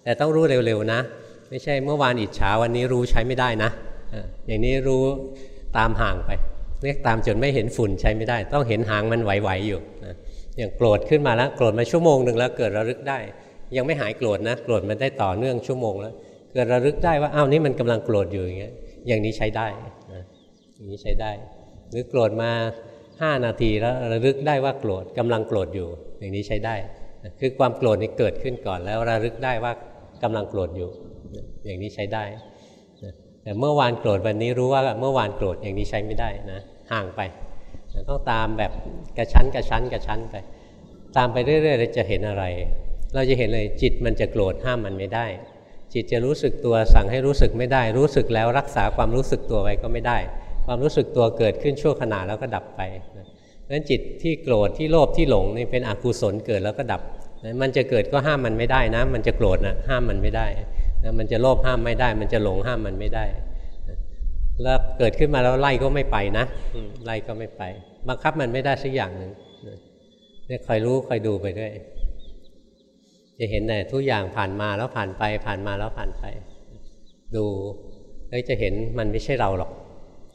แต่ต้องรู้เร็วๆนะ ไม่ใช่เมื่อวานอิจฉาวันนี้รู้ใช้ไม่ได้นะอย่างนี้รู้ตามห่างไปเรียกตามจนไม่เห็นฝุ่นใช้ไม่ได้ ต้องเห็นหางมันไหวๆอยู่นะอย่างโกรธขึ้นมาแล้วโกรธมาชั่วโมงหนึ่งแล้วเกิดระลึกได้ ยังไม่หายโกรธนะโกรธมันได้ต่อเนื่องชั่วโมงแล้ว เกิดระลึกได้ว่าอ้าวนี่มันกำลังโกรธอยู่อย่างเงี้ยอย่างนี้ใช้ได้นะอย่างนี้ใช้ได้ หรือโกรธมา 5 นาทีแล้วระลึกได้ว่าโกรธกำลังโกรธอยู่ อย่างนี้ใช้ได้ คือความโกรธนี่เกิดขึ้นก่อนแล้วระลึกได้ว่ากำลังโกรธอยู่ อย่างนี้ใช้ได้ แต่เมื่อวานโกรธวันนี้รู้ว่าเมื่อวานโกรธอย่างนี้ใช้ไม่ได้นะห่างไปต้องตามแบบกระชั้นกระชั้นกระชั้นไป ตามไปเรื่อยๆเราจะเห็นอะไร เราจะเห็นเลยจิตมันจะโกรธห้ามมันไม่ได้ จิตจะรู้สึกตัวสั่งให้รู้สึกไม่ได้ รู้สึกแล้วรักษาความรู้สึกตัวไว้ก็ไม่ได้ ความรู้สึกตัวเกิดขึ้นชั่วขณะแล้วก็ดับไปเพราะฉะนั้นจิตที่โกรธที่โลภที่หลงนี่เป็นอกุศลเกิดแล้วก็ดับมันจะเกิดก็ห้ามมันไม่ได้นะ มันจะโกรธนะห้ามมันไม่ได้นะมันจะโลภห้ามไม่ได้ มันจะหลงห้ามมันไม่ได้แล้วเกิดขึ้นมาแล้วไล่ก็ไม่ไปนะไล่ก็ไม่ไปบังคับมันไม่ได้สักอย่างหนึ่งเนี่ยคอยรู้คอยดูไปด้วย จะเห็นแต่ทุกอย่างผ่านมาแล้วผ่านไป ผ่านมาแล้วผ่านไป ดูแล้วจะเห็นมันไม่ใช่เราหรอก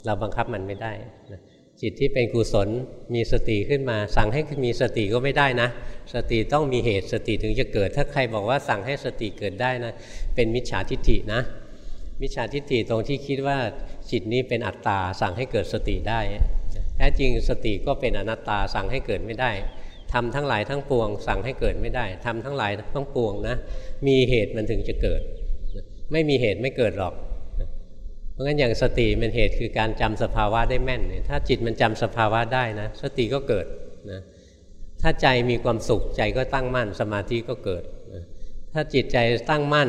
เราบังคับมันไม่ได้นะจิตที่เป็นกุศลมีสติขึ้นมา สั่งให้มีสติก็ไม่ได้นะ สติต้องมีเหตุสติถึงจะเกิด ถ้าใครบอกว่าสั่งให้สติเกิดได้นะ เป็นมิจฉาทิฏฐินะ มิจฉาทิฏฐิตรงที่คิดว่าจิตนี้เป็นอัตตา สั่งให้เกิดสติได้แท้จริงสติก็เป็นอนัตตาสั่งให้เกิดไม่ได้ทำทั้งหลายทั้งปวง สั่งให้เกิดไม่ได้ทำทั้งหลายทั้งปวงนะ มีเหตุมันถึงจะเกิด ไม่มีเหตุไม่เกิดหรอก เพราะงั้นอย่างสติเป็นเหตุคือการจำสภาวะได้แม่นเนี่ยถ้าจิตมันจำสภาวะได้นะ สติก็เกิดนะถ้าใจมีความสุขใจก็ตั้งมั่น สมาธิก็เกิดนะถ้าจิตใจตั้งมั่น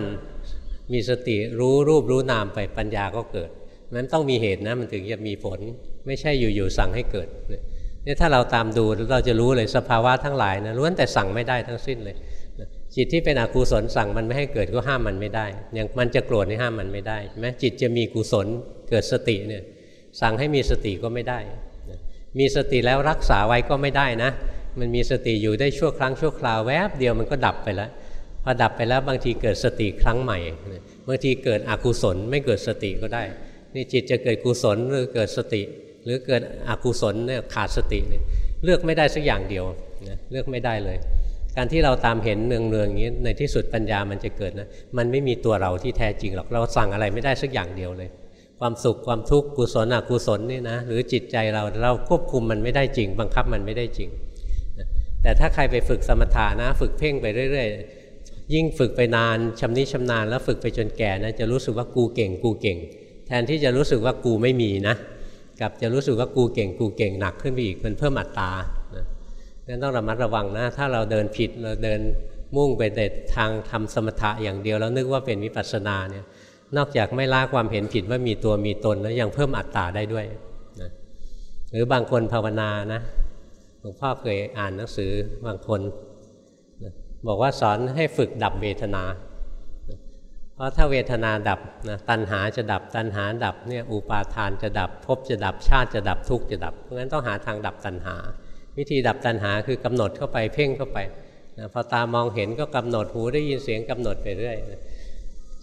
มีสติรู้รูปรู้นามไปปัญญาก็เกิดนั้นต้องมีเหตุนะมันถึงจะมีผล ไม่ใช่อยู่ๆสั่งให้เกิดเนี่ยถ้าเราตามดูเราจะรู้เลยสภาวะทั้งหลายนะล้วนแต่สั่งไม่ได้ทั้งสิ้นเลย จิตที่เป็นอกุศลสั่งมันไม่ให้เกิดก็ห้ามมันไม่ได้ อย่างมันจะโกรธนี่ห้ามมันไม่ได้ไหมจิตจะมีกุศลเกิดสติเนี่ยสั่งให้มีสติก็ไม่ได้ มีสติแล้วรักษาไว้ก็ไม่ได้นะ มันมีสติอยู่ได้ชั่วครั้งชั่วคราวแวบเดียวมันก็ดับไปแล้วพอดับไปแล้วบางทีเกิดสติครั้งใหม่บางทีเกิดอกุศลไม่เกิดสติก็ได้นี่จิตจะเกิดกุศลหรือเกิดสติ หรือเกิดอกุศลเนี่ยขาดสติเนี่ยเลือกไม่ได้สักอย่างเดียวเลือกไม่ได้เลย การที่เราตามเห็นเนืองๆอย่างนี้ในที่สุดปัญญามันจะเกิดนะมันไม่มีตัวเราที่แท้จริงหรอกเราสั่งอะไรไม่ได้สักอย่างเดียวเลย ความสุขความทุกข์กุศลอกุศลนี่นะหรือจิตใจเราเราควบคุมมันไม่ได้จริง บังคับมันไม่ได้จริง แต่ถ้าใครไปฝึกสมถานะ ฝึกเพ่งไปเรื่อย ๆ ยิ่งฝึกไปนานชำนิชำนาญแล้วฝึกไปจนแก่นะจะรู้สึกว่ากูเก่งกูเก่ง แทนที่จะรู้สึกว่ากูไม่มีนะกับจะรู้สึกว่ากูเก่งกูเก่งหนักขึ้นไปอีกมันเพิ่มอัตตา นั้นต้องระมัดระวังนะ ถ้าเราเดินผิดเราเดินมุ่งไปแต่ทางทำสมถะอย่างเดียว แล้วนึกว่าเป็นวิปัสสนาเนี่ย นอกจากไม่ละความเห็นผิดว่ามีตัวมีตนแล้วยังเพิ่มอัตตาได้ด้วยนะหรือบางคนภาวนานะหลวงพ่อเคยอ่านหนังสือบางคนนะบอกว่าสอนให้ฝึกดับเวทนา เพราะถ้าเวทนาดับนะตัณหาจะดับตัณหาดับเนี่ยอุปาทานจะดับภพจะดับชาติจะดับทุกข์จะดับ เพราะฉะนั้นต้องหาทางดับตัณหา วิธีดับตัณหาคือกำหนดเข้าไปเพ่งเข้าไปนะพอตามองเห็นก็กำหนดหูได้ยินเสียงกำหนดไปเรื่อย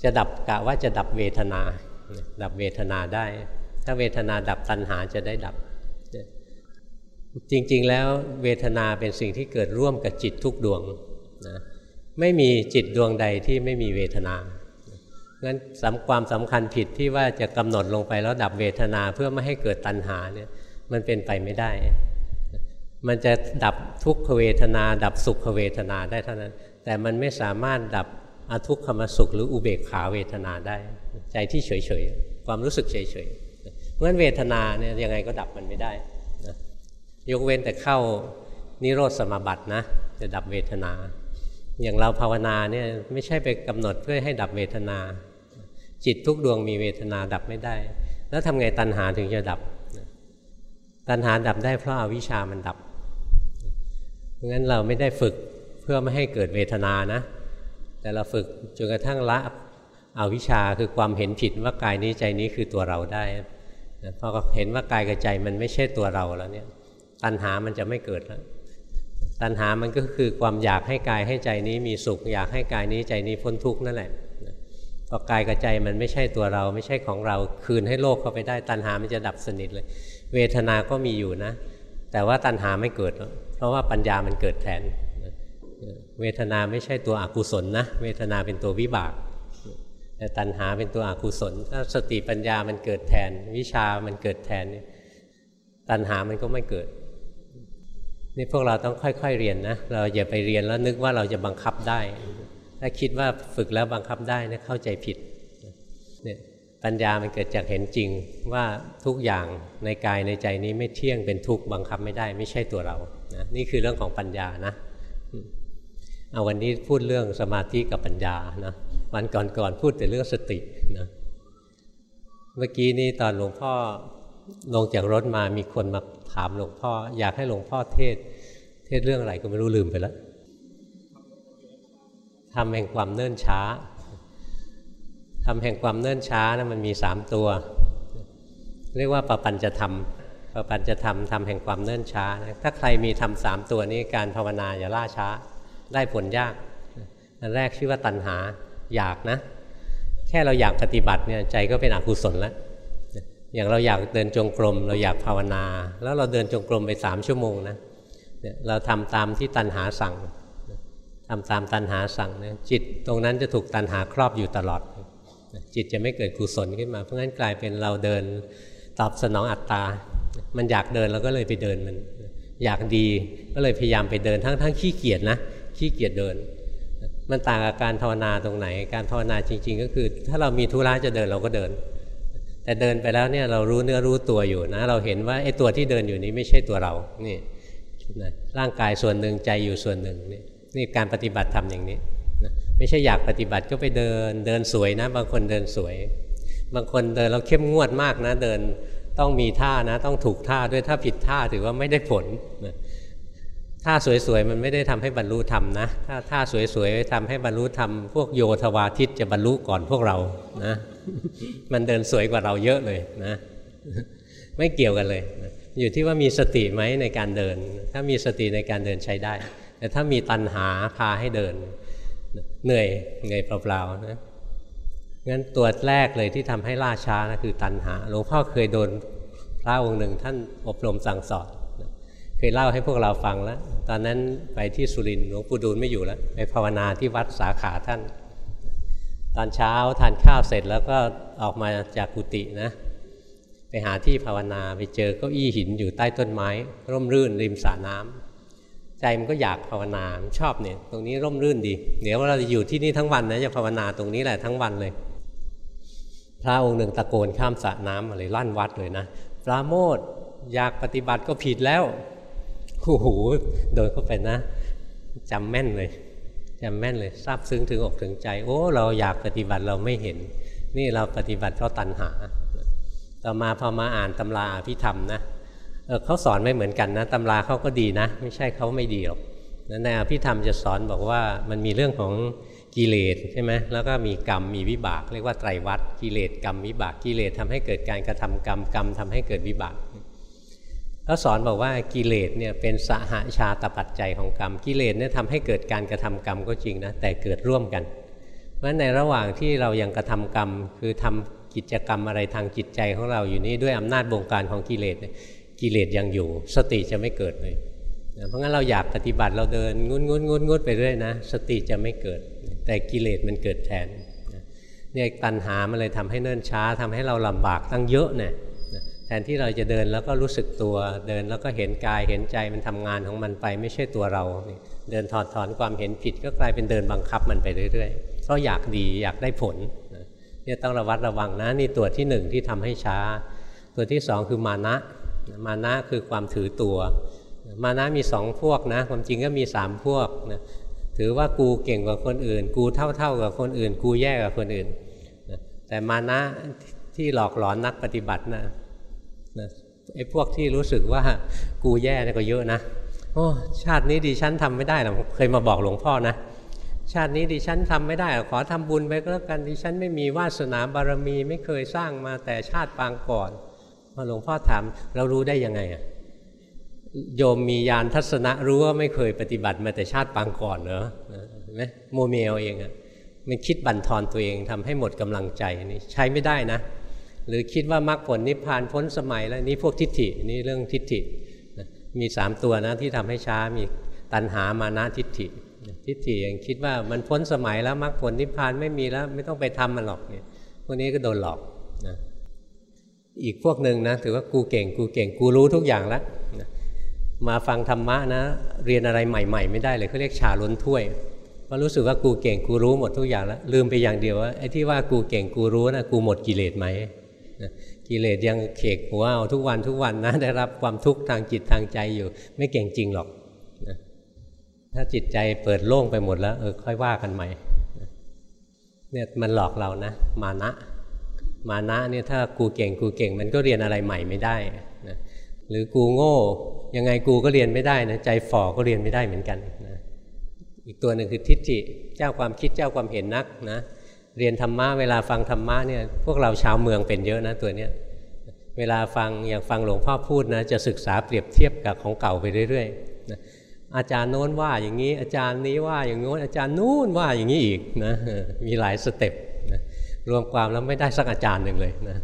จะดับกะว่าจะดับเวทนา ดับเวทนาได้ ถ้าเวทนาดับตัณหาจะได้ดับ จริงๆแล้วเวทนาเป็นสิ่งที่เกิดร่วมกับจิตทุกดวงนะไม่มีจิตดวงใดที่ไม่มีเวทนางั้นสำความสำคัญผิดที่ว่าจะกำหนดลงไปแล้วดับเวทนาเพื่อไม่ให้เกิดตัณหาเนี่ยมันเป็นไปไม่ได้ มันจะดับทุกขเวทนา ดับสุขเวทนาได้เท่านั้น แต่มันไม่สามารถดับอทุกขมสุขหรืออุเบกขาเวทนาได้ ใจที่เฉยๆ ความรู้สึกเฉยๆเพราะฉะนั้นเวทนาเนี่ยยังไงก็ดับมันไม่ได้นะยกเว้นแต่เข้านิโรธสมาบัตินะจะดับเวทนา อย่างเราภาวนาเนี่ยไม่ใช่ไปกำหนดเพื่อให้ดับเวทนา จิตทุกดวงมีเวทนาดับไม่ได้ แล้วทำไงตัณหาถึงจะดับ ตัณหาดับได้เพราะอาวิชามันดับ ราะงั้นเราไม่ได้ฝึกเพื่อไม่ให้เกิดเวทนานะ แต่เราฝึกจนกระทั่งละเอาวิชาคือความเห็นผิดว่ากายนี้ใจนี้คือตัวเราได้พอเห็นว่ากายกับใจมันไม่ใช่ตัวเราแล้วเนี่ยตัณหามันจะไม่เกิดแล้วตัณหามันก็คือความอยากให้กายให้ใจนี้มีสุข อยากให้กายนี้ใจนี้พ้นทุกข์นั่นแหละพอกายกับใจมันไม่ใช่ตัวเรา ไม่ใช่ของเราคืนให้โลกเข้าไปได้ ตัณหามันจะดับสนิทเลย เวทนาก็มีอยู่นะ แต่ว่าตัณหาไม่เกิดแล้ว ราะว่าปัญญามันเกิดแทน เวทนาไม่ใช่ตัวอกุศลนะ เวทนาเป็นตัววิบาก แต่ตัณหาเป็นตัวอกุศล ถ้าสติปัญญามันเกิดแทน วิชามันเกิดแทน ตัณหามันก็ไม่เกิด นี่พวกเราต้องค่อยๆเรียนนะ เราอย่าไปเรียนแล้วนึกว่าเราจะบังคับได้ ถ้าคิดว่าฝึกแล้วบังคับได้นะเข้าใจผิดเนี่ย ปัญญามันเกิดจากเห็นจริงว่าทุกอย่างในกายในใจนี้ไม่เที่ยงเป็นทุกข์บังคับไม่ได้ไม่ใช่ตัวเรานะนี่คือเรื่องของปัญญานะเอาวันนี้พูดเรื่องสมาธิกับปัญญานะวันก่อนๆพูดแต่เรื่องสตินะเมื่อกี้นี้ตอนหลวงพ่อลงจากรถมามีคนมาถามหลวงพ่อ อยากให้หลวงพ่อเทศ เทศเรื่องอะไรก็ไม่รู้ลืมไปแล้วทำแห่งความเนิ่นช้า ทำแห่งความเนิ่นช้านะมันมีสามตัว เรียกว่าปปัญจะทำปปัญจะทำทำแห่งความเนิ่นช้านะถ้าใครมีทำสามตัวนี้การภาวนาอย่าล่าช้าได้ผลยากอันแรกชื่อว่าตัณหาอยากนะ แค่เราอยากปฏิบัติเนี่ยใจก็เป็นอกุศลแล้วอย่างเราอยากเดินจงกรม เราอยากภาวนา แล้วเราเดินจงกรมไปสามชั่วโมงนะเราทำตามที่ตัณหาสั่งทำตามตัณหาสั่งนะจิตตรงนั้นจะถูกตัณหาครอบอยู่ตลอด จิตจะไม่เกิดกุศลขึ้นมา เพราะงั้นกลายเป็นเราเดินตอบสนองอัตตา มันอยากเดินเราก็เลยไปเดินมัน อยากดีก็เลยพยายามไปเดินทั้งทั้งขี้เกียจนะขี้เกียจเดิน มันต่างกับการภาวนาตรงไหน การภาวนาจริง ๆ ก็คือ ถ้าเรามีธุระจะเดินเราก็เดิน แต่เดินไปแล้วเนี่ยเรารู้เนื้อรู้ตัวอยู่นะ เราเห็นว่าไอ้ตัวที่เดินอยู่นี้ไม่ใช่ตัวเรานี่นะร่างกายส่วนหนึ่งใจอยู่ส่วนหนึ่งนี่นี่การปฏิบัติทำอย่างนี้ ไม่ใช่อยากปฏิบัติก็ไปเดิน เดินสวยนะ บางคนเดินสวย บางคนเดินเราเข้มงวดมากนะ เดินต้องมีท่านะ ต้องถูกท่าด้วยถ้าผิดท่าถือว่าไม่ได้ผลท่าสวยๆมันไม่ได้ทำให้บรรลุธรรมนะ ถ้าท่าสวยๆทำให้บรรลุธรรมพวกโยธวาทิตจะบรรลุก่อนพวกเรานะมันเดินสวยกว่าเราเยอะเลยนะ ไม่เกี่ยวกันเลย อยู่ที่ว่ามีสติไหมในการเดิน ถ้ามีสติในการเดินใช้ได้ แต่ถ้ามีตัณหาพาให้เดิน เหนื่อยเหนื่อยเปล่าๆนะงั้นตัวแรกเลยที่ทำให้ล่าช้านะคือตัณหาหลวงพ่อเคยโดนพระองค์หนึ่งท่านอบรมสั่งสอนเคยเล่าให้พวกเราฟังแล้ว ตอนนั้นไปที่สุรินทร์หลวงปู่ดูลไม่อยู่แล้วไปภาวนาที่วัดสาขาท่าน ตอนเช้าทานข้าวเสร็จแล้วก็ออกมาจากกุฏินะ ไปหาที่ภาวนาไปเจอเก้าอี้หินอยู่ใต้ต้นไม้ ร่มรื่นริมสระน้ำ ใจมันก็อยากภาวนาชอบเนี่ย ตรงนี้ร่มรื่นดี เดี๋ยวเราจะอยู่ที่นี่ทั้งวันนะจะภาวนาตรงนี้แหละทั้งวันเลย พระองค์หนึ่งตะโกนข้ามสระน้ำอะไรลั่นวัดเลยนะปราโมทอยากปฏิบัติก็ผิดแล้วโอ้โหโดนเข้าไปนะจำแม่นเลยจำแม่นเลยทราบซึ้งถึงอกถึงใจ โอ้ เราอยากปฏิบัติเราไม่เห็น นี่เราปฏิบัติเพราะตัณหา ต่อมาพอมาอ่านตำราพิธรรมนะ เเขาสอนไม่เหมือนกันนะตำราเขาก็ดีนะ ไม่ใช่เขาไม่ดีหรอกนั่นอภิธรรมจะสอนบอกว่ามันมีเรื่องของกิเลสใช่ไหมแล้วก็มีกรรมมีวิบาก เรียกว่าไตรวัฏกิเลสกรรมวิบากกิเลสทำให้เกิดการกระทำกรรมกรรมทำให้เกิดวิบากเขาสอนบอกว่ากิเลสเนี่ยเป็นสหาชาตปัจจัยของกรรมกิเลสเนี่ยทำให้เกิดการกระทำกรรมก็จริงนะแต่เกิดร่วมกัน เพราะในระหว่างที่เรายังกระทำกรรม คือทำกิจกรรมอะไรทางจิตใจของเราอยู่นี้ด้วยอำนาจบงการของกิเลส กิเลสยังอยู่ สติจะไม่เกิดเลยเพราะงั้นเราอยากปฏิบัติเราเดินงุนงุนงุนงุนไปเรื่อยนะ สติจะไม่เกิด แต่กิเลสมันเกิดแทนเนี่ยตัณหามันเลยทำให้เนิ่นช้าทำให้เราลำบากตั้งเยอะเนี่ยแทนที่เราจะเดินแล้วก็รู้สึกตัวเดินแล้วก็เห็นกายเห็นใจมันทำงานของมันไปไม่ใช่ตัวเรา เดินถอดถอนความเห็นผิดก็กลายเป็นเดินบังคับมันไปเรื่อยๆเพราะอยากดีอยากได้ผลเนี่ยต้องระวัดระวังนะนี่ตัวที่หนึ่งที่ทำให้ช้า ตัวที่สองคือมานะ มานะคือความถือตัว มานะมีสองพวกนะ ความจริงก็มีสามพวกนะถือว่ากูเก่งกว่าคนอื่น กูเท่าๆกับคนอื่น กูแย่กว่าคนอื่นแต่มานะที่หลอกหลอนนักปฏิบัตินะนะไอ้พวกที่รู้สึกว่ากูแย่นี่ก็เยอะนะโอ้ชาตินี้ดิฉันทำไม่ได้หรอกเคยมาบอกหลวงพ่อนะชาตินี้ดิฉันทำไม่ได้ ขอทำบุญไปก็แล้วกันดิฉันไม่มีวาสนาบารมีไม่เคยสร้างมาแต่ชาติปางก่อน พอหลวงพ่อถามเรารู้ได้ยังไงอะโยมมียานทัศนะรู้ว่าไม่เคยปฏิบัติมาแต่ชาติปางก่อนเนอะไหมโมเมเองอะมันคิดบั่นทอนตัวเองทำให้หมดกำลังใจนี่ใช้ไม่ได้นะ หรือคิดว่ามรรคผลนิพพานพ้นสมัยแล้วนี่พวกทิฏฐินี่เรื่องทิฏฐิมีสามตัวนะที่ทำให้ช้ามีตัณหามานะทิฏฐิ ทิฏฐิยังคิดว่ามันพ้นสมัยแล้วมรรคผลนิพพานไม่มีแล้วไม่ต้องไปทำมันหรอกเนี่ยพวกนี้ก็โดนหลอกนะ อีกพวกหนึ่งนะถือว่ากูเก่งกูเก่งกูรู้ทุกอย่างแล้วมาฟังธรรมะนะ เรียนอะไรใหม่ ๆ ไม่ได้เลยเขาเรียกชาล้นถ้วยเพราะรู้สึกว่ากูเก่งกูรู้หมดทุกอย่างแล้วลืมไปอย่างเดียวว่าไอ้ที่ว่ากูเก่งกูรู้นะกูหมดกิเลสไหมกิเลสยังเขกหัวเอาทุกวันทุกวันนะได้รับความทุกข์ทางจิตทางใจอยู่ ไม่เก่งจริงหรอกถ้าจิตใจเปิดโล่งไปหมดแล้วเออค่อยว่ากันใหม่เนี่ยมันหลอกเรานะ มานะ มานะเนี่ยถ้ากูเก่งกูเก่ง มันก็เรียนอะไรใหม่ไม่ได้นะหรือกูโง่ยังไงกูก็เรียนไม่ได้นะใจฝ่อก็เรียนไม่ได้เหมือนกันนะอีกตัวหนึ่งคือทิฏฐิเจ้าความคิดเจ้าความเห็นนักนะเรียนธรรมะเวลาฟังธรรมะเนี่ยพวกเราชาวเมืองเป็นเยอะนะตัวเนี้ยเวลาฟังอย่างฟังหลวงพ่อพูดนะจะศึกษาเปรียบเทียบกับของเก่าไปเรื่อยๆนะอาจารย์โน้นว่าอย่างนี้อาจารย์นี้ว่าอย่างโน้นอาจารย์นู้นว่าอย่างนี้อีกนะมีหลายสเต็ป รวมความแล้วไม่ได้สักอาจารย์หนึ่งเลยนะ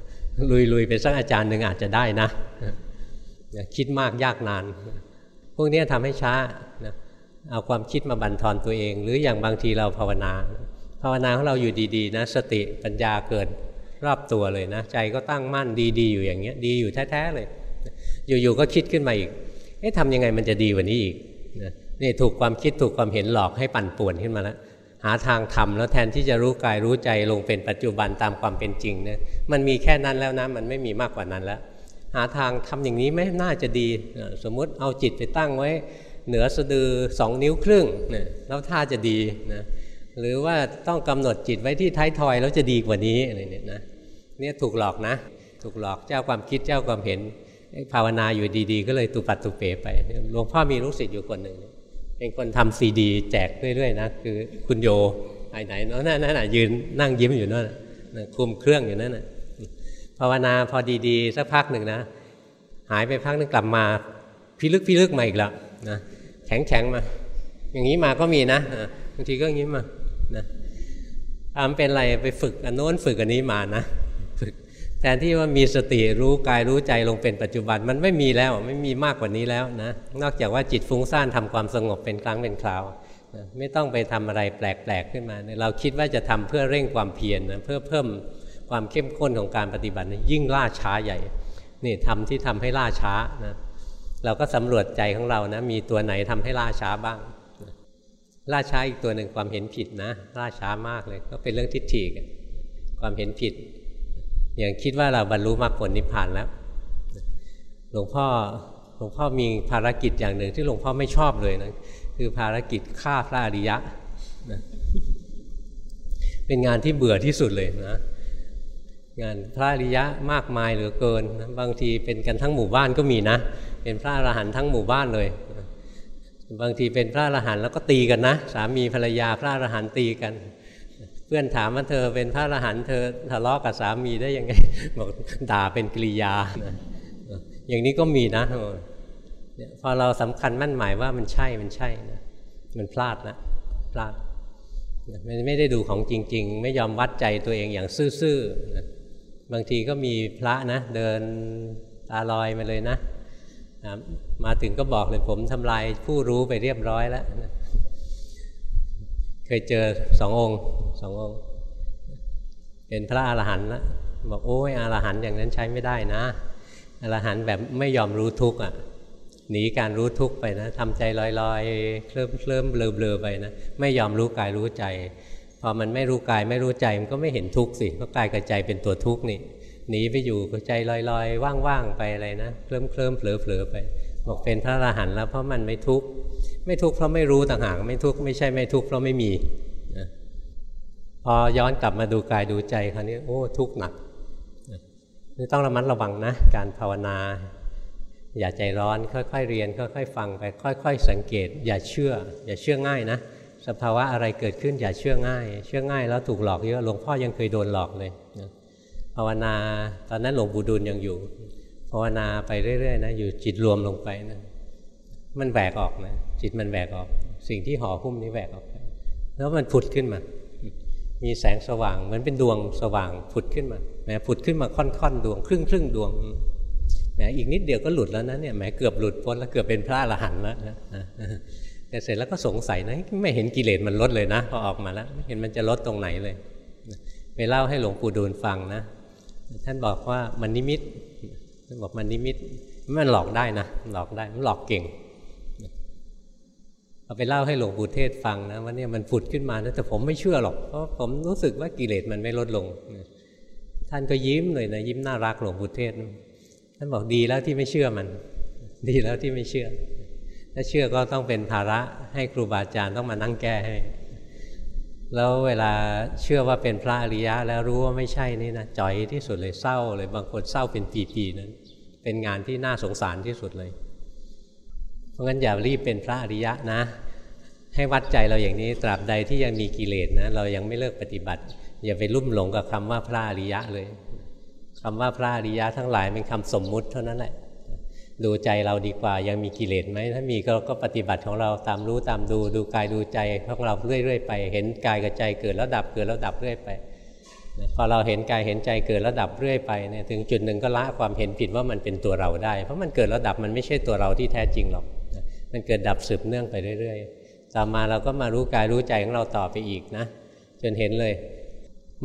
ลุยๆไปสักอาจารย์หนึ่งอาจจะได้นะคิดมากยากนาน พวกนี้ทำให้ช้านะเอาความคิดมาบั่นทอนตัวเอง หรืออย่างบางทีเราภาวนา ภาวนาของเราอยู่ดีๆนะสติปัญญาเกิดรอบตัวเลยนะ ใจก็ตั้งมั่นดีๆอยู่อย่างเงี้ยดีอยู่แท้ๆเลย อยู่ๆก็คิดขึ้นมาอีกเอ๊ะทำยังไงมันจะดีกว่านี้อีกนี่ถูกความคิดถูกความเห็นหลอกให้ปั่นป่วนขึ้นมาแล้ว หาทางทำแล้วแทนที่จะรู้กายรู้ใจลงเป็นปัจจุบันตามความเป็นจริงเนี่ยมันมีแค่นั้นแล้วนะมันไม่มีมากกว่านั้นแล้ว หาทางทำอย่างนี้ไม่น่าจะดี สมมุติเอาจิตไปตั้งไว้ เหนือสะดือสองนิ้วครึ่งนี่ยแล้วท่าจะดีนะหรือว่าต้องกำหนดจิตไว้ที่ท้ายทอยแล้วจะดีกว่านี้อะไรเนี่ยนะเนี่ยถูกหลอกนะ ถูกหลอกเจ้าความคิดเจ้าความเห็นภาวนาอยู่ดีๆ ก็เลยตุปัตตุเปไปหลวงพ่อมีลูกศิษย์อยู่คนหนึ่ง เป็นคนทำซีดี แจกเรื่อยๆนะคือคุณโยไอ้ไหนเนาะนั่นน่ะยืนนั่งยิ้มอยู่นั่นคุมเครื่องอยู่นั่นน่ะภาวนาพอดีๆ สักพักหนึ่งนะ หายไปพักนึงกลับมาพิลึกพิลึกมาอีกแล้วนะแข็งแข็งมา อย่างนี้มาก็มีนะบางทีก็อย่างนี้มานะทำเป็นอะไรไปฝึกอันโน้นฝึกอันนี้มานะ แทนที่ว่ามีสติรู้กายรู้ใจลงเป็นปัจจุบันมันไม่มีแล้วไม่มีมากกว่านี้แล้วนะนอกจากว่าจิตฟุ้งซ่านทำความสงบเป็นครั้งเป็นคราวนะไม่ต้องไปทำอะไรแปลกๆขึ้นมา เราคิดว่าจะทำเพื่อเร่งความเพียรนะเพื่อเพิ่มความเข้มข้นของการปฏิบัตินะยิ่งล่าช้าใหญ่นี่ทำที่ทำให้ล่าช้านะเราก็สำรวจใจของเรานะมีตัวไหนทำให้ล่าช้าบ้างล่าช้าอีกตัวหนึ่งความเห็นผิดนะล่าช้ามากเลยก็เป็นเรื่องทิฏฐิความเห็นผิด อย่างคิดว่าเราบรรลุมรรคผลนิพพานแล้ว หลวงพ่อหลวงพ่อมีภารกิจอย่างหนึ่งที่หลวงพ่อไม่ชอบเลยนะคือภารกิจฆ่าพระอริยะนะเป็นงานที่เบื่อที่สุดเลยนะงานพระอริยะมากมายเหลือเกินนะบางทีเป็นกันทั้งหมู่บ้านก็มีนะ เป็นพระอรหันต์ทั้งหมู่บ้านเลย บางทีเป็นพระอรหันต์แล้วก็ตีกันนะ สามีภรรยาพระอรหันต์ตีกัน พื่อนถามว่าเธอเป็นพระอรหันต์เธอทะเลาะกับสามีได้ยังไงบอกด่าเป็นกริยา อย่างนี้ก็มีนะพอเราสำคัญมั่นหมายว่ามันใช่มันใช่นะมันพลาดนะพลาดมันไม่ได้ดูของจริง ๆ ไม่ยอมวัดใจตัวเองอย่างซื่อๆบางทีก็มีพระนะ เดินตาลอยมาเลยนะมาถึงก็บอกเลยผมทำลายผู้รู้ไปเรียบร้อยแล้ว เคยเจอสององค์สององค์ เป็นพระอรหันต์แล้วบอกโอ้ยอรหันต์อย่างนั้นใช้ไม่ได้นะอรหันต์แบบไม่ยอมรู้ทุกข์อะหนีการรู้ทุกข์ไปนะทำใจลอยๆเคลิ้มเคลิ้มเบลอเบลอไปนะไม่ยอมรู้กายรู้ใจ พอมันไม่รู้กายไม่รู้ใจมันก็ไม่เห็นทุกข์สิเพราะกายกับใจเป็นตัวทุกข์นี่หนีไปอยู่กับใจลอยๆว่างๆไปอะไรนะเคลิ้มเคลิ้มเผลอเผลอไป บอกเป็นพระอรหันต์แล้วเพราะมันไม่ทุกข์ไม่ทุกข์เพราะไม่รู้ต่างหากไม่ทุกข์ไม่ใช่ไม่ทุกข์เพราะไม่มีนะพอย้อนกลับมาดูกายดูใจคราวนี้โอ้ทุกข์หนักนี่ต้องระมัดระวังนะ การภาวนา อย่าใจร้อนค่อยๆเรียนค่อยๆฟังไปค่อย ๆ สังเกต อย่าเชื่อ อย่าเชื่อง่ายนะสภาวะอะไรเกิดขึ้นอย่าเชื่อง่าย เชื่อง่ายแล้วถูกหลอกเยอะหลวงพ่อยังเคยโดนหลอกเลยภาวนาตอนนั้นหลวงปู่ดูลยังอยู่ ภาวนาไปเรื่อยๆนะอยู่จิตรวมลงไปนะมันแหวกออกนะจิตมันแหวกออก สิ่งที่ห่อหุ้มนี้แหวกออกไปแล้วมันผุดขึ้นมา มีแสงสว่างเหมือนเป็นดวงสว่างผุดขึ้นมาแหมผุดขึ้นมาค่อนๆดวง ครึ่งครึ่งดวงแหมอีกนิดเดียวก็หลุดแล้วนะเนี่ยแหมเกือบหลุดพ้นแล้วเกือบเป็นพระอรหันต์แล้วนะแต่เสร็จแล้วก็สงสัยนะไม่เห็นกิเลสมันลดเลยนะพอออกมาแล้วไม่เห็นมันจะลดตรงไหนเลยไปเล่าให้หลวงปู่ดูลฟังนะท่านบอกว่ามันนิมิต บอกมันนิมิตมันหลอกได้นะหลอกได้มันหลอกเก่งเอาไปเล่าให้หลวงปู่เทศฟังนะว่าเนี่ยมันผุดขึ้นมานะแต่ผมไม่เชื่อหรอกเพราะผมรู้สึกว่ากิเลสมันไม่ลดลง ท่านก็ยิ้มเลยนะยิ้มน่ารักหลวงปู่เทศท่านบอกดีแล้วที่ไม่เชื่อมัน ดีแล้วที่ไม่เชื่อ ถ้าเชื่อก็ต้องเป็นภาระให้ครูบาอาจารย์ต้องมานั่งแก้ให้ แล้วเวลาเชื่อว่าเป็นพระอริยะ แล้วรู้ว่าไม่ใช่นี่นะจ่อยที่สุดเลยเศร้าเลยบางคนเศร้าเป็นปีๆนั้น เป็นงานที่น่าสงสารที่สุดเลย เพราะงั้นอย่ารีบเป็นพระอริยะนะ ให้วัดใจเราอย่างนี้ตราบใดที่ยังมีกิเลสนะเรายังไม่เลิกปฏิบัติ อย่าไปลุ่มหลงกับคำว่าพระอริยะเลยคำว่าพระอริยะทั้งหลายเป็นคำสมมุติเท่านั้นแหละ ดูใจเราดีกว่ายังมีกิเลสไหมถ้ามีก็ก็ปฏิบัติของเราตามรู้ตามดูดูกายดูใจของเราเรื่อยๆไป เห็นกายกับใจเกิดแล้วดับเกิดแล้วดับเรื่อยไปพอเราเห็นกายเห็นใจเกิดระดับเรื่อยไปเนี่ยถึงจุดหนึ่งก็ละความเห็นผิดว่ามันเป็นตัวเราได้ เพราะมันเกิดระดับมันไม่ใช่ตัวเราที่แท้จริงหรอกมันเกิดดับสืบเนื่องไปเรื่อยๆต่อมาเราก็มารู้กายรู้ใจของเราต่อไปอีกนะ จนเห็นเลย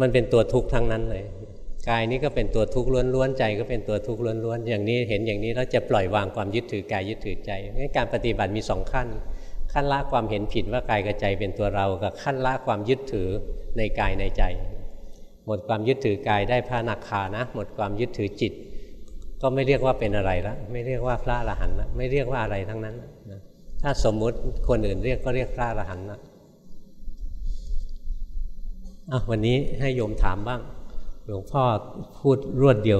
มันเป็นตัวทุกข์ทั้งนั้นเลย กายนี้ก็เป็นตัวทุกข์ล้วนๆใจก็เป็นตัวทุกข์ล้วนๆอย่างนี้เห็นอย่างนี้แล้วจะปล่อยวางความยึดถือกายยึดถือใจงั้นการปฏิบัติมีสองขั้น ขั้นละความเห็นผิดว่ากายกับใจเป็นตัวเรา กับขั้นละความยึดถือในกายในใจ หมดความยึดถือกายได้พระนักขานะ หมดความยึดถือจิต ก็ไม่เรียกว่าเป็นอะไรละไม่เรียกว่าพระอรหันต์ละไม่เรียกว่าอะไรทั้งนั้นนะถ้าสมมุติคนอื่นเรียกก็เรียกพระอรหันต์ละวันนี้ให้โยมถามบ้าง หลวงพ่อพูดรวดเดียว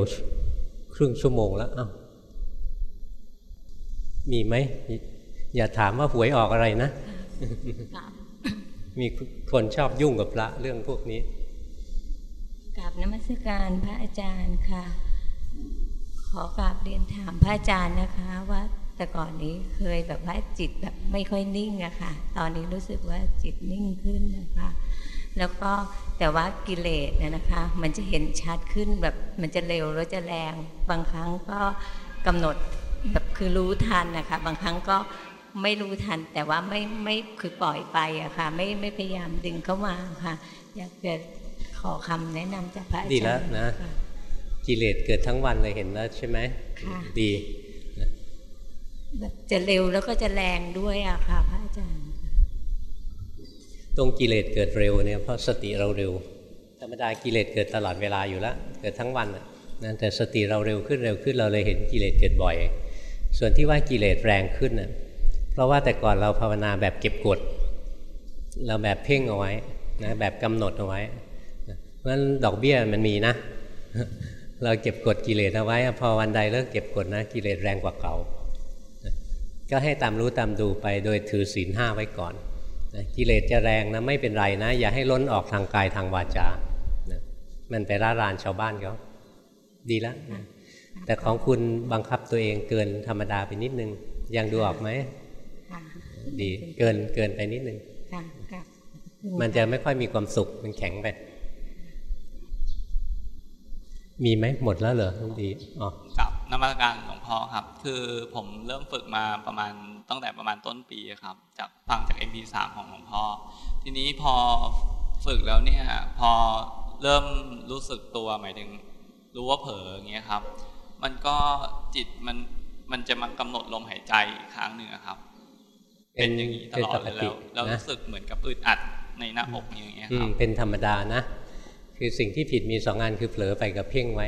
ครึ่งชั่วโมงแล้วอ้ามีไหม อย่าถามว่าหวยออกอะไรนะ มีคนชอบยุ่งกับพระเรื่องพวกนี้กราบนมัสการพระอาจารย์ค่ะ ขอกราบเรียนถามพระอาจารย์นะคะว่าแต่ก่อนนี้เคยแบบว่าจิตแบบไม่ค่อยนิ่งอะค่ะ ตอนนี้รู้สึกว่าจิตนิ่งขึ้นนะคะ แล้วก็แต่ว่ากิเลสเนี่ยนะคะ มันจะเห็นชัดขึ้นแบบมันจะเร็วแล้วจะแรง บางครั้งก็กำหนดแบบคือรู้ทันนะคะ บางครั้งก็ไม่รู้ทัน แต่ว่าไม่ไม่คือปล่อยไปอะค่ะ ไม่ไม่พยายามดึงเข้ามาค่ะ อยากจะขอคำแนะนำจากพระอาจารย์ดีแล้วนะกิเลสเกิดทั้งวันเลยเห็นแล้วใช่ไหมดีแบบจะเร็วแล้วก็จะแรงด้วยอะค่ะพระอาจารย์ ตรงกิเลสเกิดเร็วเนี่ยเพราะสติเราเร็ว ธรรมดากิเลสเกิดตลอดเวลาอยู่แล้วเกิดทั้งวันนั่นแต่สติเราเร็วขึ้นเร็วขึ้นเราเลยเห็นกิเลสเกิดบ่อย ส่วนที่ว่ากิเลสแรงขึ้นน่ะเพราะว่าแต่ก่อนเราภาวนาแบบเก็บกด เราแบบเพ่งเอาไว้นะแบบกำหนดเอาไว้เพราะฉะนั้นดอกเบี้ยมันมีนะ เราเก็บกดกิเลสเอาไว้พอวันใดเลิกเก็บกดนะกิเลสแรงกว่าเก่าก็ให้ตามรู้ตามดูไปโดยถือศีลห้าไว้ก่อน กิเลสจะแรงนะไม่เป็นไรนะ อย่าให้ล้นออกทางกายทางวาจานะมันไปร่ารานชาวบ้านเขาดีแล้วนะแต่ของคุณบังคับตัวเองเกินธรรมดาไปนิดนึง ยังดูออกไหมดีเกินเกินไปนิดนึงมันจะไม่ค่อยมีความสุขมันแข็งไป มีไหมหมดแล้วเหรอดีอ๋อกับนมัสการหลวงพ่อครับ คือผมเริ่มฝึกมาประมาณตั้งแต่ประมาณต้นปีครับ จากฟังจาก MP3 ของหลวงพ่อ ทีนี้พอฝึกแล้วเนี่ย พอเริ่มรู้สึกตัวหมายถึง รู้ว่าเผลออย่างเงี้ยครับ มันก็จิตมันมันจะมากำหนดลมหายใจอีกครั้งหนึ่งครับ เป็นอย่างนี้ตลอดเลยแล้วเรารู้สึกเหมือนกับอึดอัดในหน้าอกอย่างเงี้ยครับเป็นธรรมดานะ คือสิ่งที่ผิดมีสองงานคือเผลอไปกับเพ่งไว้